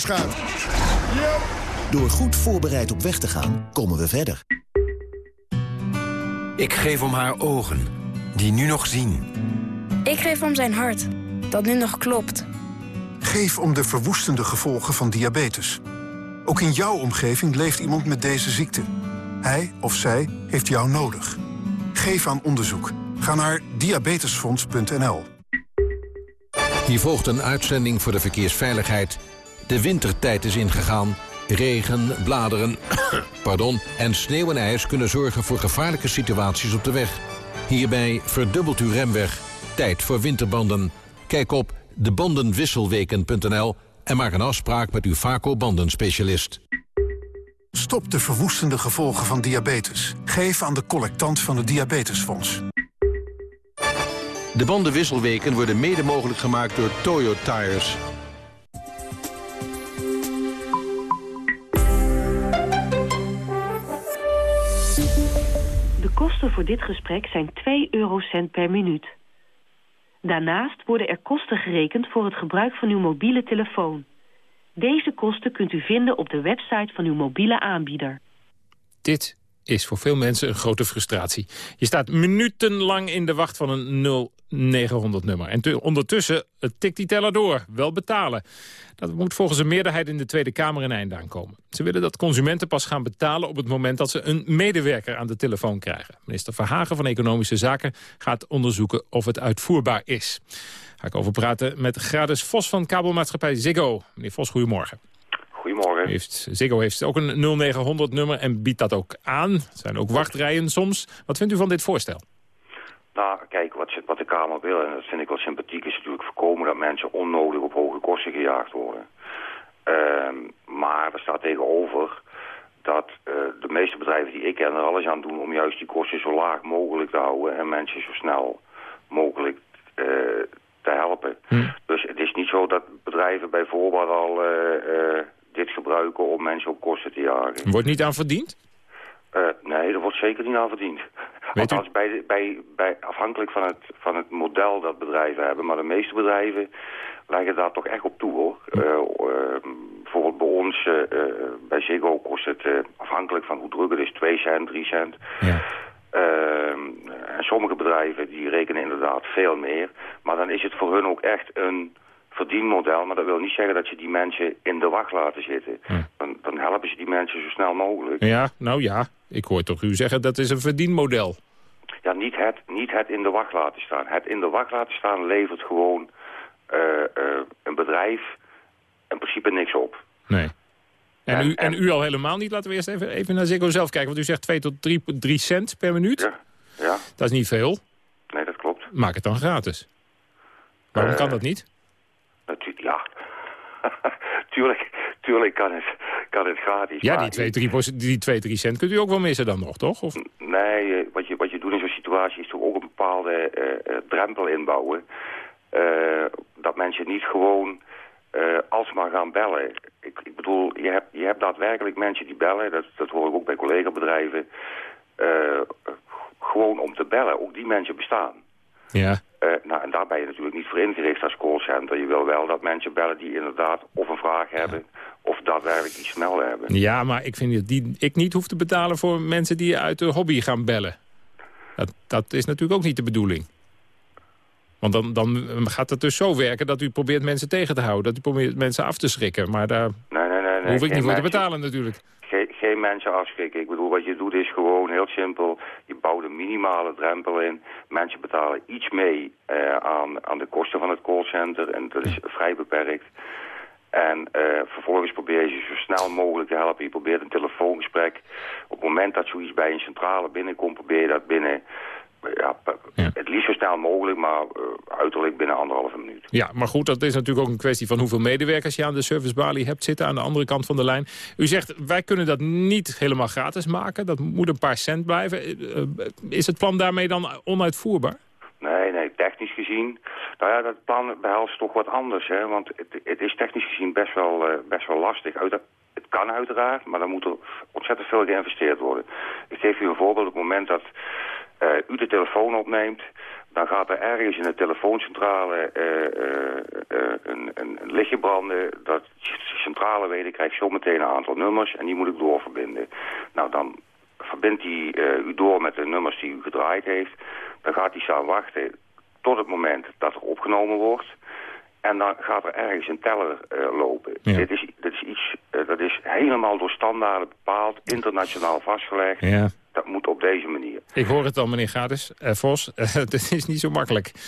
gaat. Door goed voorbereid op weg te gaan, komen we verder. Ik geef om haar ogen, die nu nog zien. Ik geef om zijn hart, dat nu nog klopt. Geef om de verwoestende gevolgen van diabetes. Ook in jouw omgeving leeft iemand met deze ziekte. Hij of zij heeft jou nodig. Geef aan onderzoek. Ga naar diabetesfonds.nl. Hier volgt een uitzending voor de verkeersveiligheid. De wintertijd is ingegaan. Regen, bladeren pardon, en sneeuw en ijs kunnen zorgen voor gevaarlijke situaties op de weg. Hierbij verdubbelt uw remweg. Tijd voor winterbanden. Kijk op debandenwisselweken.nl En maak een afspraak met uw Vaco-bandenspecialist. Stop de verwoestende gevolgen van diabetes. Geef aan de collectant van het Diabetesfonds. De bandenwisselweken worden mede mogelijk gemaakt door Toyo Tires. Kosten voor dit gesprek zijn 2 eurocent per minuut. Daarnaast worden er kosten gerekend voor het gebruik van uw mobiele telefoon. Deze kosten kunt u vinden op de website van uw mobiele aanbieder. Dit is voor veel mensen een grote frustratie. Je staat minutenlang in de wacht van een 0900-nummer. En ondertussen tikt die teller door. Wel betalen. Dat moet volgens een meerderheid in de Tweede Kamer een einde aankomen. Ze willen dat consumenten pas gaan betalen op het moment dat ze een medewerker aan de telefoon krijgen. Minister Verhagen van Economische Zaken gaat onderzoeken of het uitvoerbaar is. Ga ik over praten met Gradus Vos van kabelmaatschappij Ziggo. Meneer Vos, goedemorgen. Goedemorgen. Heeft, Ziggo heeft ook een 0900-nummer en biedt dat ook aan. Er zijn ook wachtrijen soms. Wat vindt u van dit voorstel? Nou, kijk, wat, wat de Kamer wil, en dat vind ik wel sympathiek... is natuurlijk voorkomen dat mensen onnodig op hoge kosten gejaagd worden. Ehm, maar er staat tegenover dat uh, de meeste bedrijven die ik ken er alles aan doen... om juist die kosten zo laag mogelijk te houden... en mensen zo snel mogelijk uh, te helpen. Hm. Dus het is niet zo dat bedrijven bijvoorbeeld al uh, dit gebruiken om mensen op kosten te jagen. Wordt niet aan verdiend? Uh, nee, er wordt zeker niet aan verdiend. Althans, bij, de, bij, bij, afhankelijk van het, van het model dat bedrijven hebben. Maar de meeste bedrijven leggen daar toch echt op toe, hoor. Uh, uh, bijvoorbeeld bij ons, bij Ziggo kost het afhankelijk van hoe druk het is, 2 cent, 3 cent. Ja. en sommige bedrijven die rekenen inderdaad veel meer. Maar dan is het voor hun ook echt een verdienmodel. Maar dat wil niet zeggen dat je die mensen in de wacht laten zitten. Dan, dan helpen ze die mensen zo snel mogelijk. Ja, nou ja. Ik hoor toch u zeggen dat is een verdienmodel. Ja, niet het, niet het in de wacht laten staan. Het in de wacht laten staan levert gewoon uh, uh, een bedrijf in principe niks op. Nee. En, en, u, en, u al helemaal niet? Laten we eerst even, even naar Ziggo zelf kijken. Want u zegt 2 tot 3, 3 cent per minuut. Ja. ja. Dat is niet veel. Nee, dat klopt. Maak het dan gratis. Waarom uh, kan dat niet? Tuurlijk, tuurlijk kan het, kan het gratis. Ja, die 2, 3, die 2, 3 cent kunt u ook wel missen dan nog, toch? Of? Nee, wat je, wat je doet in zo'n situatie is toch ook een bepaalde uh, drempel inbouwen. Uh, dat mensen niet gewoon uh, alsmaar gaan bellen. Ik, ik bedoel, je hebt, je hebt daadwerkelijk mensen die bellen. Dat, dat hoor ik ook bij collega-bedrijven. gewoon om te bellen. Ook die mensen bestaan. Ja. Uh, nou, en daar ben je natuurlijk niet voor ingericht als callcenter. Je wil wel dat mensen bellen die inderdaad of een vraag hebben... of daadwerkelijk iets snel hebben. Ja, maar ik vind dat die, ik niet hoef te betalen voor mensen die uit de hobby gaan bellen. Dat, dat is natuurlijk ook niet de bedoeling. Want dan, dan gaat het dus zo werken dat u probeert mensen tegen te houden. Dat u probeert mensen af te schrikken. Maar daar nee, nee, nee, nee, hoef ik niet voor mensen, te betalen natuurlijk. Mensen afschrikken. Ik bedoel, wat je doet is gewoon heel simpel. Je bouwt een minimale drempel in. Mensen betalen iets mee uh, aan, aan de kosten van het callcenter. En dat is vrij beperkt. En uh, vervolgens probeer je ze zo snel mogelijk te helpen. Je probeert een telefoongesprek. Op het moment dat zoiets bij een centrale binnenkomt, probeer je dat binnen... Ja, ja. het liefst zo snel mogelijk, maar uh, uiterlijk binnen anderhalve minuut. Ja, maar goed, dat is natuurlijk ook een kwestie van hoeveel medewerkers je aan de servicebalie hebt zitten aan de andere kant van de lijn. U zegt, wij kunnen dat niet helemaal gratis maken. Dat moet een paar cent blijven. Uh, is het plan daarmee dan onuitvoerbaar? Nee, nee, technisch gezien... Nou ja, dat plan behelst toch wat anders, hè. Want het, het is technisch gezien best wel, uh, best wel lastig. Uit, het kan uiteraard, maar dan moet er ontzettend veel geïnvesteerd worden. Ik geef u een voorbeeld. Op het moment dat u de telefoon opneemt... dan gaat er ergens in de telefooncentrale uh, een, een, een lichtje branden. Dat centrale weet, ik krijg zometeen een aantal nummers... en die moet ik doorverbinden. Nou, dan verbindt hij u door met de nummers die u gedraaid heeft. Dan gaat hij staan wachten tot het moment dat er opgenomen wordt. En dan gaat er ergens een teller uh, lopen. Ja. Dit, is, dit is iets, uh, dat is helemaal door standaarden bepaald, internationaal vastgelegd. Ja. Dat moet op deze manier. Ik hoor het al, meneer Gades. Uh, Vos, het is niet zo makkelijk. We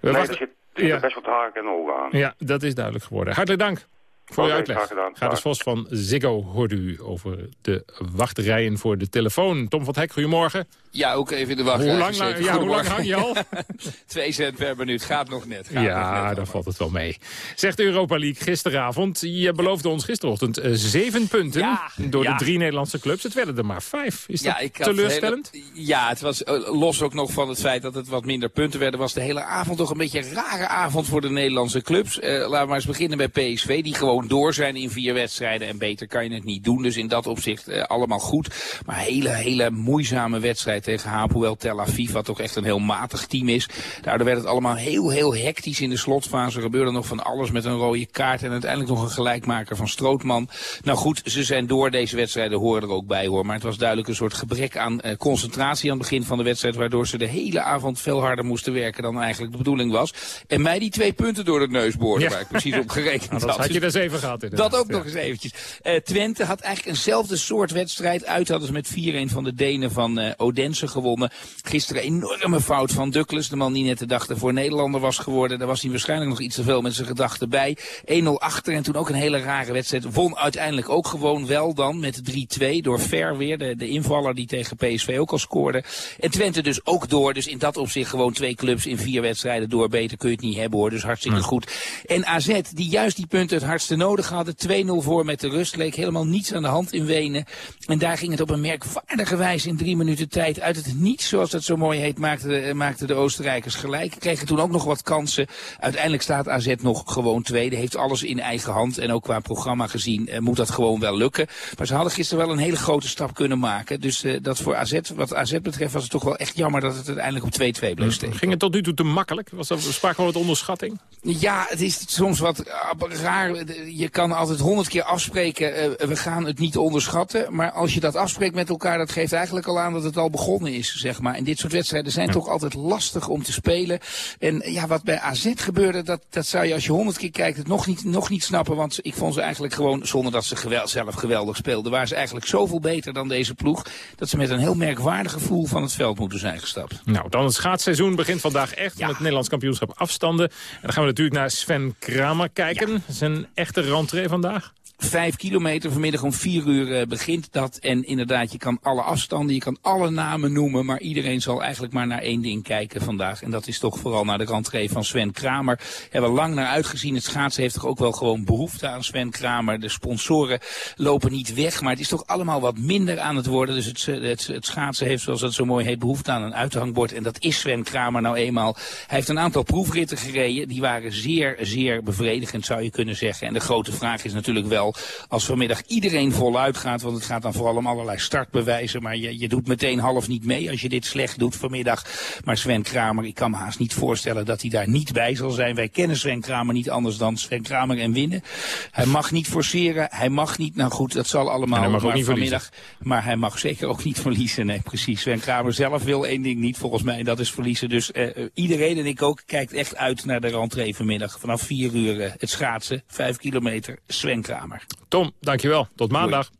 nee, wachten... er zit, er zit ja. best wat haken en ogen aan. Ja, dat is duidelijk geworden. Hartelijk dank. Voor Oké, uitleg. graag gedaan. Gaat dus Vos van Ziggo hoorde u over de wachtrijen voor de telefoon. Tom van het Hek, goedemorgen. Ja, ook even in de wacht. Hoe lang, lang- ja, hoe lang hang je al? Twee cent per minuut. Gaat nog net. Gaat nog Ja, net. dan valt het wel mee. Zegt de Europa League gisteravond. Je beloofde ons gisterochtend eh, zeven punten door ja. de drie Nederlandse clubs. Het werden er maar vijf. Is dat teleurstellend? hele- ja, het was eh, los ook nog van het feit dat het wat minder punten werden. Was de hele avond toch een beetje een rare avond voor de Nederlandse clubs. Eh, laten we maar eens beginnen bij PSV. Die gewoon door zijn in vier wedstrijden. En beter kan je het niet doen. Dus in dat opzicht eh, allemaal goed. Maar hele, hele moeizame wedstrijd tegen Hapoel Tel Aviv. Wat toch echt een heel matig team is. Daardoor werd het allemaal heel, heel hectisch in de slotfase. Er gebeurde nog van alles met een rode kaart. En uiteindelijk nog een gelijkmaker van Strootman. Nou goed, ze zijn door. Deze wedstrijden horen er ook bij hoor. Maar het was duidelijk een soort gebrek aan eh, concentratie aan het begin van de wedstrijd. Waardoor ze de hele avond veel harder moesten werken dan eigenlijk de bedoeling was. En mij die twee punten door de neus boorden. Ja. Waar ik precies op gerekend Nou, dat had. had je dus even gehad inderdaad. dat ook nog eens eventjes. Eh, Twente had eigenlijk eenzelfde soort wedstrijd. Uit hadden ze met 4-1 van de Denen van eh, Odense gewonnen. Gisteren enorme fout van Douglas. De man die net de dag ervoor Nederlander was geworden. Daar was hij waarschijnlijk nog iets te veel met zijn gedachten bij. 1-0 achter en toen ook een hele rare wedstrijd. Won uiteindelijk ook gewoon wel dan met 3-2 door Ver weer. De, de invaller die tegen PSV ook al scoorde. En Twente dus ook door. Dus in dat opzicht gewoon twee clubs in vier wedstrijden door. Beter kun je het niet hebben hoor. Dus hartstikke goed. En AZ die juist die punten het hardste nodig hadden. 2-0 voor met de rust. Leek helemaal niets aan de hand in Wenen. En daar ging het op een merkwaardige wijze in drie minuten tijd uit het niets, zoals dat zo mooi heet, maakten de, maakten de Oostenrijkers gelijk. Kregen toen ook nog wat kansen. Uiteindelijk staat AZ nog gewoon tweede. Heeft alles in eigen hand. En ook qua programma gezien eh, moet dat gewoon wel lukken. Maar ze hadden gisteren wel een hele grote stap kunnen maken. Dus eh, dat voor AZ, wat AZ betreft, was het toch wel echt jammer dat het uiteindelijk op 2-2 bleef steken. Ging het tot nu toe te makkelijk? Was dat sprake van wat onderschatting? Ja, het is soms wat eh, raar. Je kan altijd honderd keer afspreken, eh, we gaan het niet onderschatten. Maar als je dat afspreekt met elkaar, dat geeft eigenlijk al aan dat het al begonnen is, zeg maar. En dit soort wedstrijden zijn toch altijd lastig om te spelen. En ja, wat bij AZ gebeurde, dat, dat zou je als je honderd keer kijkt het nog niet, nog niet snappen. Want ik vond ze eigenlijk gewoon, zonder dat ze zelf geweldig speelden, waren ze eigenlijk zoveel beter dan deze ploeg. Dat ze met een heel merkwaardig gevoel van het veld moeten zijn gestapt. Nou, dan het schaatsseizoen begint vandaag echt met het Nederlands kampioenschap afstanden. En dan gaan we natuurlijk naar Sven Kramer kijken. Zijn echte rentree vandaag. Vijf kilometer, vanmiddag om vier uur eh, begint dat. En inderdaad, je kan alle afstanden, je kan alle namen noemen. Maar iedereen zal eigenlijk maar naar één ding kijken vandaag. En dat is toch vooral naar de rentree van Sven Kramer. Hebben we lang naar uitgezien. Het schaatsen heeft toch ook wel gewoon behoefte aan Sven Kramer. De sponsoren lopen niet weg. Maar het is toch allemaal wat minder aan het worden. Dus het, het, het schaatsen heeft, zoals dat zo mooi heet, behoefte aan een uithangbord. En dat is Sven Kramer nou eenmaal. Hij heeft een aantal proefritten gereden. Die waren zeer, zeer bevredigend, zou je kunnen zeggen. En de grote vraag is natuurlijk wel als vanmiddag iedereen voluit gaat, want het gaat dan vooral om allerlei startbewijzen, maar je, je doet meteen half niet mee als je dit slecht doet vanmiddag. Maar Sven Kramer, ik kan me haast niet voorstellen dat hij daar niet bij zal zijn. Wij kennen Sven Kramer niet anders dan Sven Kramer en winnen. Hij mag niet forceren, hij mag niet, nou goed, dat zal allemaal maar niet vanmiddag. Maar hij mag zeker ook niet verliezen, nee precies. Sven Kramer zelf wil één ding niet volgens mij, en dat is verliezen. Dus eh, eh, iedereen en ik ook kijkt echt uit naar de rentree vanmiddag. Vanaf vier uur eh, het schaatsen, vijf kilometer, Sven Kramer. Tom, dankjewel. Tot maandag.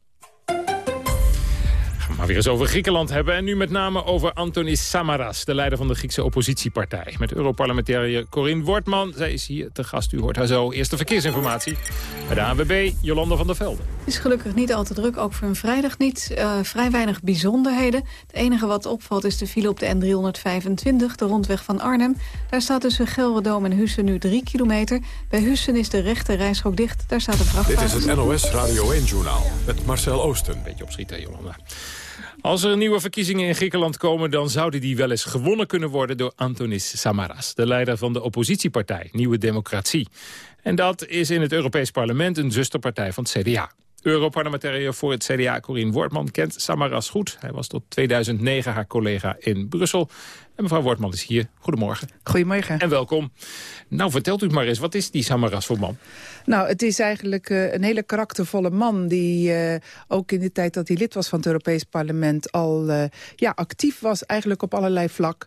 Maar weer eens over Griekenland hebben. En nu met name over Antonis Samaras, de leider van de Griekse oppositiepartij. Met Europarlementariër Corinne Wortman. Zij is hier te gast. U hoort haar zo. Eerste verkeersinformatie bij de ANWB, Jolanda van der Velde. Het is gelukkig niet al te druk, ook voor een vrijdag niet. Eh, vrij weinig bijzonderheden. Het enige wat opvalt is de file op de N325, de rondweg van Arnhem. Daar staat tussen Gelredoom en Hussen nu 3 kilometer. Bij Hussen is de rechte reishok dicht, daar staat een vrachtwagen. Dit is het NOS Radio 1-journaal met Marcel Oosten. Beetje opschieten, Jolanda. Als er nieuwe verkiezingen in Griekenland komen... dan zouden die wel eens gewonnen kunnen worden door Antonis Samaras... de leider van de oppositiepartij Nieuwe Democratie. En dat is in het Europees Parlement een zusterpartij van het CDA. Europarlementariër voor het CDA Corine Wortman kent Samaras goed. Hij was tot 2009 haar collega in Brussel. En mevrouw Wortman is hier. Goedemorgen. Goedemorgen. En welkom. Nou, vertelt u maar eens. Wat is die Samaras voor man? Nou, het is eigenlijk uh, een hele karaktervolle man... die uh, ook in de tijd dat hij lid was van het Europees Parlement... al uh, ja, actief was eigenlijk op allerlei vlak.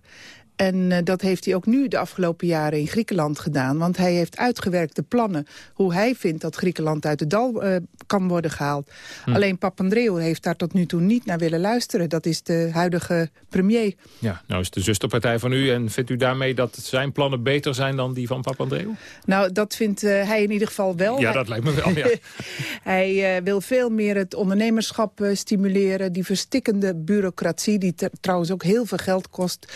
En uh, dat heeft hij ook nu de afgelopen jaren in Griekenland gedaan. Want hij heeft uitgewerkte plannen hoe hij vindt dat Griekenland uit het dal uh, kan worden gehaald. Hm. Alleen Papandreou heeft daar tot nu toe niet naar willen luisteren. Dat is de huidige premier. Ja, nou is de zusterpartij van u. En vindt u daarmee dat zijn plannen beter zijn dan die van Papandreou? Nou, dat vindt uh, hij in ieder geval wel. Ja, dat lijkt me wel, ja. hij wil veel meer het ondernemerschap stimuleren. Die verstikkende bureaucratie, die trouwens ook heel veel geld kost...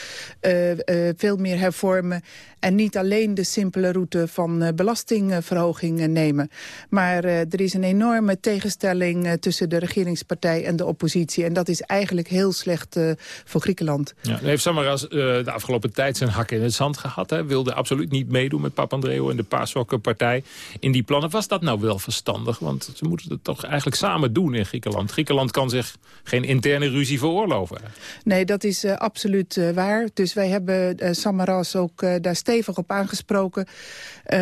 Uh, uh, veel meer hervormen. En niet alleen de simpele route van uh, belastingverhoging nemen. Maar er is een enorme tegenstelling tussen de regeringspartij en de oppositie. En dat is eigenlijk heel slecht voor Griekenland. Ja, heeft Samaras de afgelopen tijd zijn hak in het zand gehad. Hè? Wilde absoluut niet meedoen met Papandreou en de PASOK-partij. In die plannen was dat nou wel verstandig? Want ze moeten het toch eigenlijk samen doen in Griekenland. Griekenland kan zich geen interne ruzie veroorloven. Nee, dat is uh, absoluut uh, waar. Dus wij hebben uh, Samaras ook daar stevig op aangesproken.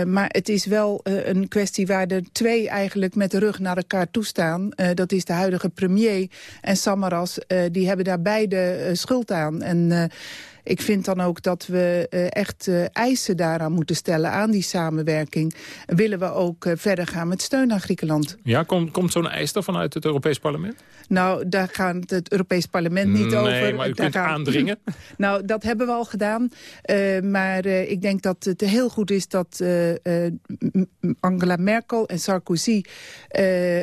maar het is wel een kwestie waar de twee eigenlijk met de rug naar elkaar toestaan. dat is de huidige premier en Samaras. die hebben daar beide schuld aan. En ik vind dan ook dat we uh, echt uh, eisen daaraan moeten stellen aan die samenwerking. Willen we ook uh, verder gaan met steun aan Griekenland. Ja, komt, komt zo'n eis er vanuit het Europees Parlement? Nou, daar gaat het Europees Parlement niet nee, over. Nee, maar u daar kunt gaan... aandringen. nou, dat hebben we al gedaan. maar ik denk dat het heel goed is dat Angela Merkel en Sarkozy...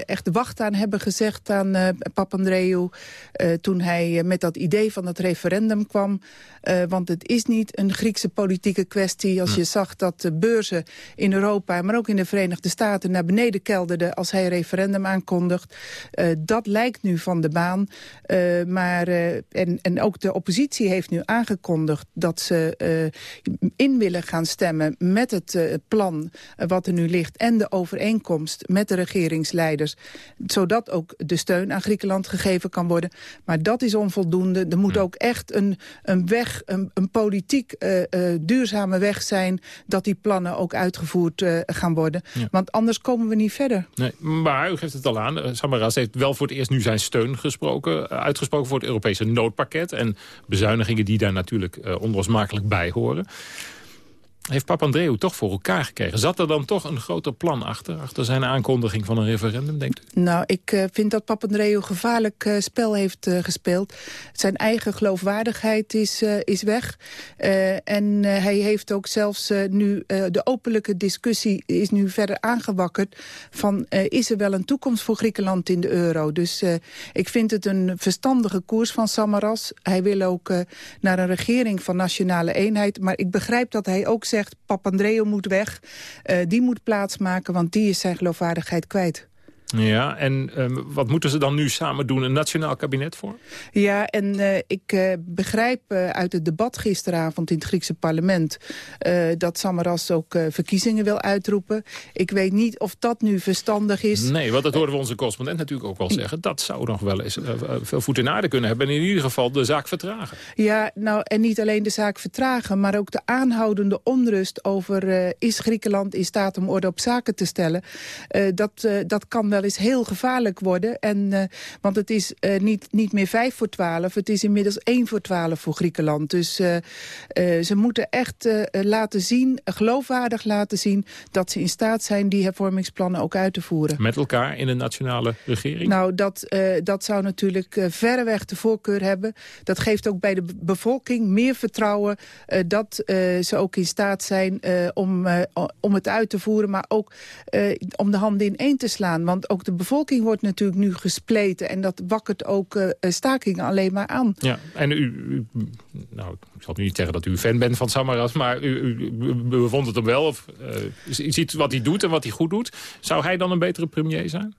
echt de wacht aan hebben gezegd aan Papandreou... toen hij met dat idee van het referendum kwam... Uh, want het is niet een Griekse politieke kwestie. Als je zag dat de beurzen in Europa, maar ook in de Verenigde Staten... naar beneden kelderden als hij referendum aankondigt. Uh, dat lijkt nu van de baan. Uh, maar, en, en ook de oppositie heeft nu aangekondigd... dat ze in willen gaan stemmen met het plan wat er nu ligt... en de overeenkomst met de regeringsleiders. Zodat ook de steun aan Griekenland gegeven kan worden. Maar dat is onvoldoende. Er moet ook echt een, een weg een, een politiek uh, uh, duurzame weg zijn... dat die plannen ook uitgevoerd uh, gaan worden. Ja. Want anders komen we niet verder. Nee, maar u geeft het al aan. Samaras heeft wel voor het eerst nu zijn steun gesproken, uitgesproken... voor het Europese noodpakket. En bezuinigingen die daar natuurlijk onlosmakelijk bij horen heeft Papandreou toch voor elkaar gekregen. Zat er dan toch een groter plan achter? Achter zijn aankondiging van een referendum, denkt u? Nou, ik uh, vind dat Papandreou gevaarlijk uh, spel heeft uh, gespeeld. Zijn eigen geloofwaardigheid is, is weg. en hij heeft ook zelfs nu... de openlijke discussie is nu verder aangewakkerd... van is er wel een toekomst voor Griekenland in de euro? Dus ik vind het een verstandige koers van Samaras. Hij wil ook naar een regering van nationale eenheid. Maar ik begrijp dat hij ook zegt Papandreou moet weg. Uh, die moet plaatsmaken, want die is zijn geloofwaardigheid kwijt. Ja, en um, wat moeten ze dan nu samen doen? Een nationaal kabinet voor? Ja, en uh, ik uh, begrijp uh, uit het debat gisteravond in het Griekse parlement... dat Samaras ook verkiezingen wil uitroepen. Ik weet niet of dat nu verstandig is. Nee, want dat hoorden we onze correspondent natuurlijk ook wel zeggen. Dat zou nog wel eens veel voet in aarde kunnen hebben... en in ieder geval de zaak vertragen. Ja, nou, en niet alleen de zaak vertragen... maar ook de aanhoudende onrust over... is Griekenland in staat om orde op zaken te stellen... dat, dat kan wel wel eens heel gevaarlijk worden. En, uh, want het is uh, niet, niet meer vijf voor twaalf. Het is inmiddels één voor twaalf voor Griekenland. Dus uh, ze moeten echt laten zien, geloofwaardig laten zien... dat ze in staat zijn die hervormingsplannen ook uit te voeren. Met elkaar in een nationale regering? Nou, dat, dat zou natuurlijk verreweg de voorkeur hebben. Dat geeft ook bij de bevolking meer vertrouwen... dat ze ook in staat zijn om, om het uit te voeren... maar ook om de handen in één te slaan. Want ook de bevolking wordt natuurlijk nu gespleten. En dat wakkert ook uh, stakingen alleen maar aan. Ja, en u, u, nou, ik zal nu niet zeggen dat u fan bent van Samaras... maar u, u, u het hem wel, of uh, ziet wat hij doet en wat hij goed doet. Zou hij dan een betere premier zijn?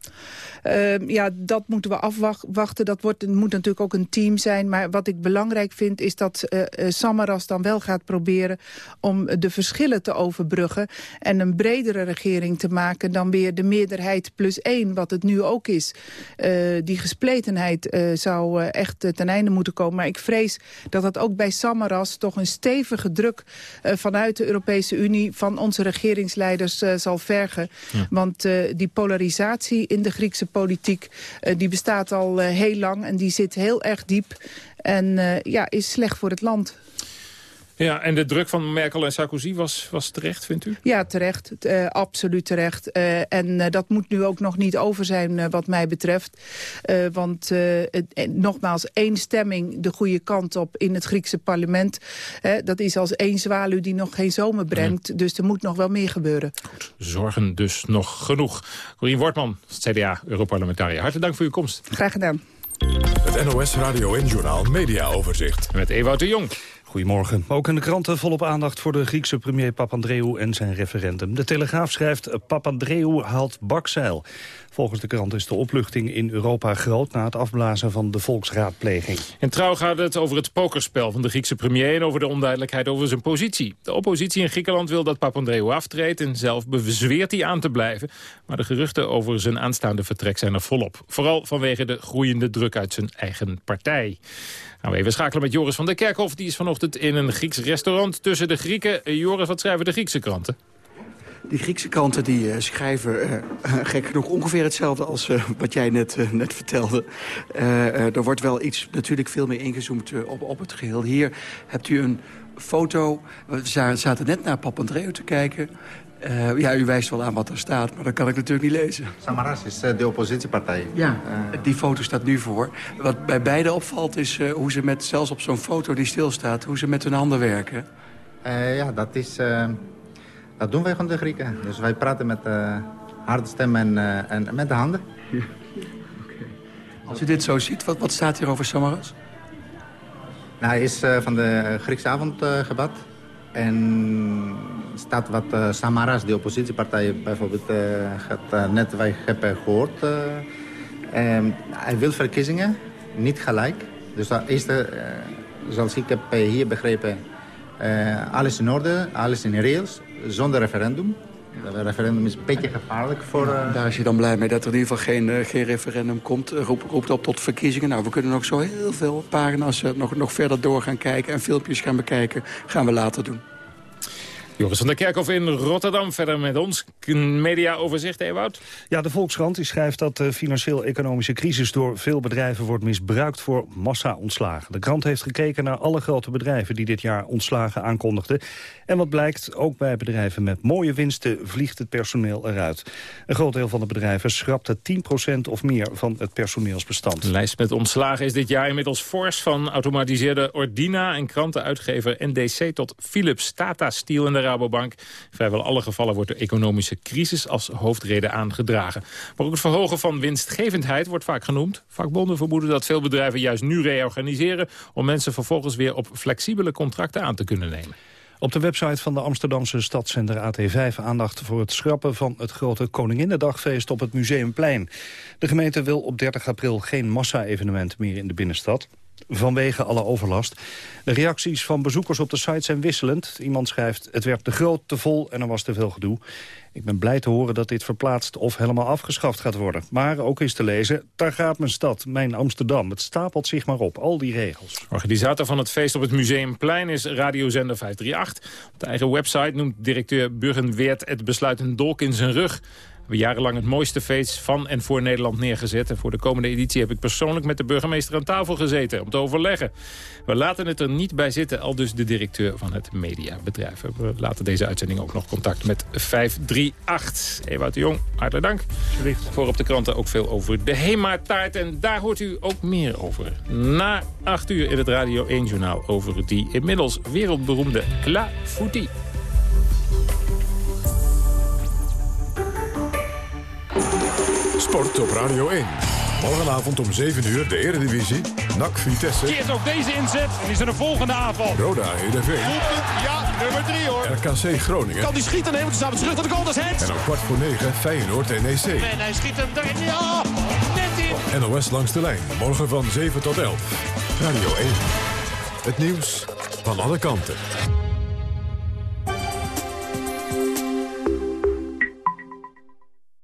Uh, ja, dat moeten we afwachten. Dat wordt, moet natuurlijk ook een team zijn. Maar wat ik belangrijk vind is dat Samaras dan wel gaat proberen... om de verschillen te overbruggen en een bredere regering te maken... dan weer de meerderheid plus één, wat het nu ook is. Uh, die gespletenheid uh, zou uh, echt ten einde moeten komen. Maar ik vrees dat dat ook bij Samaras toch een stevige druk... vanuit de Europese Unie van onze regeringsleiders zal vergen. Ja. Want die polarisatie in de Griekse politiek... die bestaat al heel lang en die zit heel erg diep. En ja, is slecht voor het land. Ja, en de druk van Merkel en Sarkozy was, was terecht, vindt u? Ja, terecht. Uh, absoluut terecht. Uh, en uh, dat moet nu ook nog niet over zijn wat mij betreft. want het, nogmaals, één stemming de goede kant op in het Griekse parlement. dat is als één zwaluw die nog geen zomer brengt. Dus er moet nog wel meer gebeuren. Goed, zorgen dus nog genoeg. Corien Wortman, CDA-Europarlementariër. Hartelijk dank voor uw komst. Graag gedaan. Het NOS Radio en Journaal Media Overzicht. Met Ewout de Jong. Goedemorgen. Ook in de kranten volop aandacht voor de Griekse premier Papandreou en zijn referendum. De Telegraaf schrijft Papandreou haalt bakzeil. Volgens de krant is de opluchting in Europa groot... na het afblazen van de volksraadpleging. En trouw gaat het over het pokerspel van de Griekse premier... en over de onduidelijkheid over zijn positie. De oppositie in Griekenland wil dat Papandreou aftreedt... en zelf bezweert hij aan te blijven. Maar de geruchten over zijn aanstaande vertrek zijn er volop. Vooral vanwege de groeiende druk uit zijn eigen partij. Nou, we even schakelen met Joris van der Kerkhof. Die is vanochtend in een Grieks restaurant tussen de Grieken. Joris, wat schrijven de Griekse kranten? Die Griekse kranten die, uh, schrijven uh, gek genoeg ongeveer hetzelfde als wat jij net, net vertelde. er wordt wel iets natuurlijk veel meer ingezoomd op, op het geheel. Hier hebt u een foto. We zaten net naar Papandreou te kijken. Uh, ja, u wijst wel aan wat er staat, maar dat kan ik natuurlijk niet lezen. Samaras is de oppositiepartij. Ja, uh, die foto staat nu voor. Wat bij beide opvalt is uh, hoe ze met, zelfs op zo'n foto die stilstaat... hoe ze met hun handen werken. ja, dat is... Dat doen wij van de Grieken. Dus wij praten met harde stem en, en met de handen. Ja. Okay. Als u dit zo ziet, wat, wat staat hier over Samaras? Nou, hij is van de Griekse avondgebad. En staat wat Samaras, de oppositiepartij bijvoorbeeld, gaat, net wij hebben gehoord. hij wil verkiezingen, niet gelijk. Dus dat eerste, zoals ik heb hier begrepen, alles in orde, alles in rails zonder referendum. Het referendum is een beetje gevaarlijk voor... Uh... Daar is je dan blij mee dat er in ieder geval geen, uh, geen referendum komt. Roep, roept op tot verkiezingen. Nou, we kunnen nog zo heel veel pagina's nog, nog verder door gaan kijken... en filmpjes gaan bekijken. Gaan we later doen. Joris van der Kerkhof in Rotterdam. Verder met ons. Mediaoverzicht, Ewout. Ja, de Volkskrant die schrijft dat de financieel-economische crisis... door veel bedrijven wordt misbruikt voor massa-ontslagen. De krant heeft gekeken naar alle grote bedrijven... die dit jaar ontslagen aankondigden. En wat blijkt, ook bij bedrijven met mooie winsten... vliegt het personeel eruit. Een groot deel van de bedrijven schrapte 10% of meer van het personeelsbestand. De lijst met ontslagen is dit jaar inmiddels fors... van automatiseerde Ordina en krantenuitgever NDC tot Philips, Tata Steel en de Rabobank. vrijwel alle gevallen wordt de economische crisis als hoofdreden aangedragen. Maar ook het verhogen van winstgevendheid wordt vaak genoemd. Vakbonden vermoeden dat veel bedrijven juist nu reorganiseren... om mensen vervolgens weer op flexibele contracten aan te kunnen nemen. Op de website van de Amsterdamse stadszender AT5 aandacht voor het schrappen van het grote Koninginnedagfeest op het Museumplein. De gemeente wil op 30 april geen massa-evenement meer in de binnenstad vanwege alle overlast. De reacties van bezoekers op de site zijn wisselend. Iemand schrijft, het werd te groot, te vol en er was te veel gedoe. Ik ben blij te horen dat dit verplaatst of helemaal afgeschaft gaat worden. Maar ook is te lezen, daar gaat mijn stad, mijn Amsterdam. Het stapelt zich maar op, al die regels. Organisator van het feest op het Museumplein is radiozender 538. Op de eigen website noemt directeur Burgenweert het besluit een dolk in zijn rug hebben jarenlang het mooiste feest van en voor Nederland neergezet. En voor de komende editie heb ik persoonlijk met de burgemeester aan tafel gezeten om te overleggen. We laten het er niet bij zitten, al dus de directeur van het mediabedrijf. We laten deze uitzending ook nog contact met 538. Ewout de Jong, hartelijk dank. Voor op de kranten ook veel over de Hema-taart. En daar hoort u ook meer over. Na 8 uur in het Radio 1-journaal over die inmiddels wereldberoemde Clafoutis. Sport op Radio 1. Morgenavond om 7 uur de Eredivisie. NAC Vitesse. Keert ook deze inzet en is er een volgende aanval. Roda Heerenveen. Ja, nummer 3 hoor. RKC Groningen. Kan die schieten nemen, dus samen terug naar de goal, dat is het. En om kwart voor 9 Feyenoord NEC. En hij schiet hem erin, ja, net in. NOS langs de lijn, morgen van 7 tot 11. Radio 1. Het nieuws van alle kanten.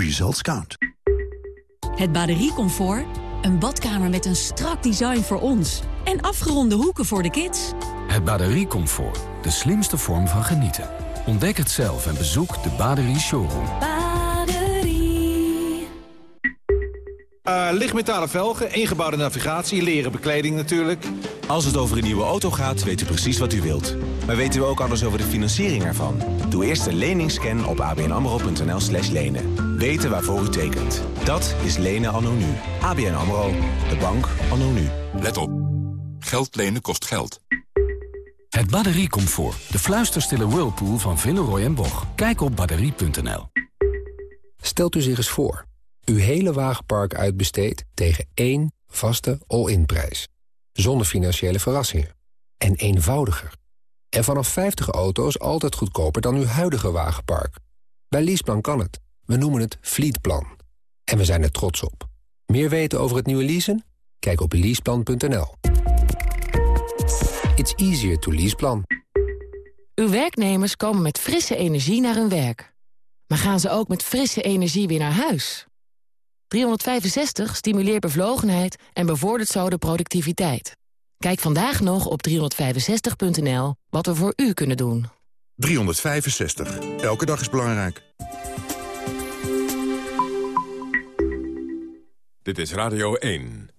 Results count. Het batteriecomfort. Een badkamer met een strak design voor ons. En afgeronde hoeken voor de kids. Het batteriecomfort. De slimste vorm van genieten. Ontdek het zelf en bezoek de Baderie Showroom. Baderie. Uh, lichtmetalen velgen, ingebouwde navigatie, leren bekleding natuurlijk. Als het over een nieuwe auto gaat, weet u precies wat u wilt. Maar weten u ook alles over de financiering ervan? Doe eerst de leningsscan op abnamro.nl slash lenen. Weten waarvoor u tekent. Dat is lenen anno nu. ABN AMRO. De bank anno nu. Let op. Geld lenen kost geld. Het batteriecomfort. De fluisterstille whirlpool van Villeroy en Boch. Kijk op batterie.nl. Stelt u zich eens voor. Uw hele wagenpark uitbesteedt tegen één vaste all-in prijs. Zonder financiële verrassingen. En eenvoudiger. En vanaf 50 auto's altijd goedkoper dan uw huidige wagenpark. Bij Leaseplan kan het. We noemen het Fleetplan. En we zijn er trots op. Meer weten over het nieuwe leasen? Kijk op leaseplan.nl. It's easier to leaseplan. Uw werknemers komen met frisse energie naar hun werk. Maar gaan ze ook met frisse energie weer naar huis? 365 stimuleert bevlogenheid en bevordert zo de productiviteit. Kijk vandaag nog op 365.nl wat we voor u kunnen doen. 365. Elke dag is belangrijk. Dit is Radio 1.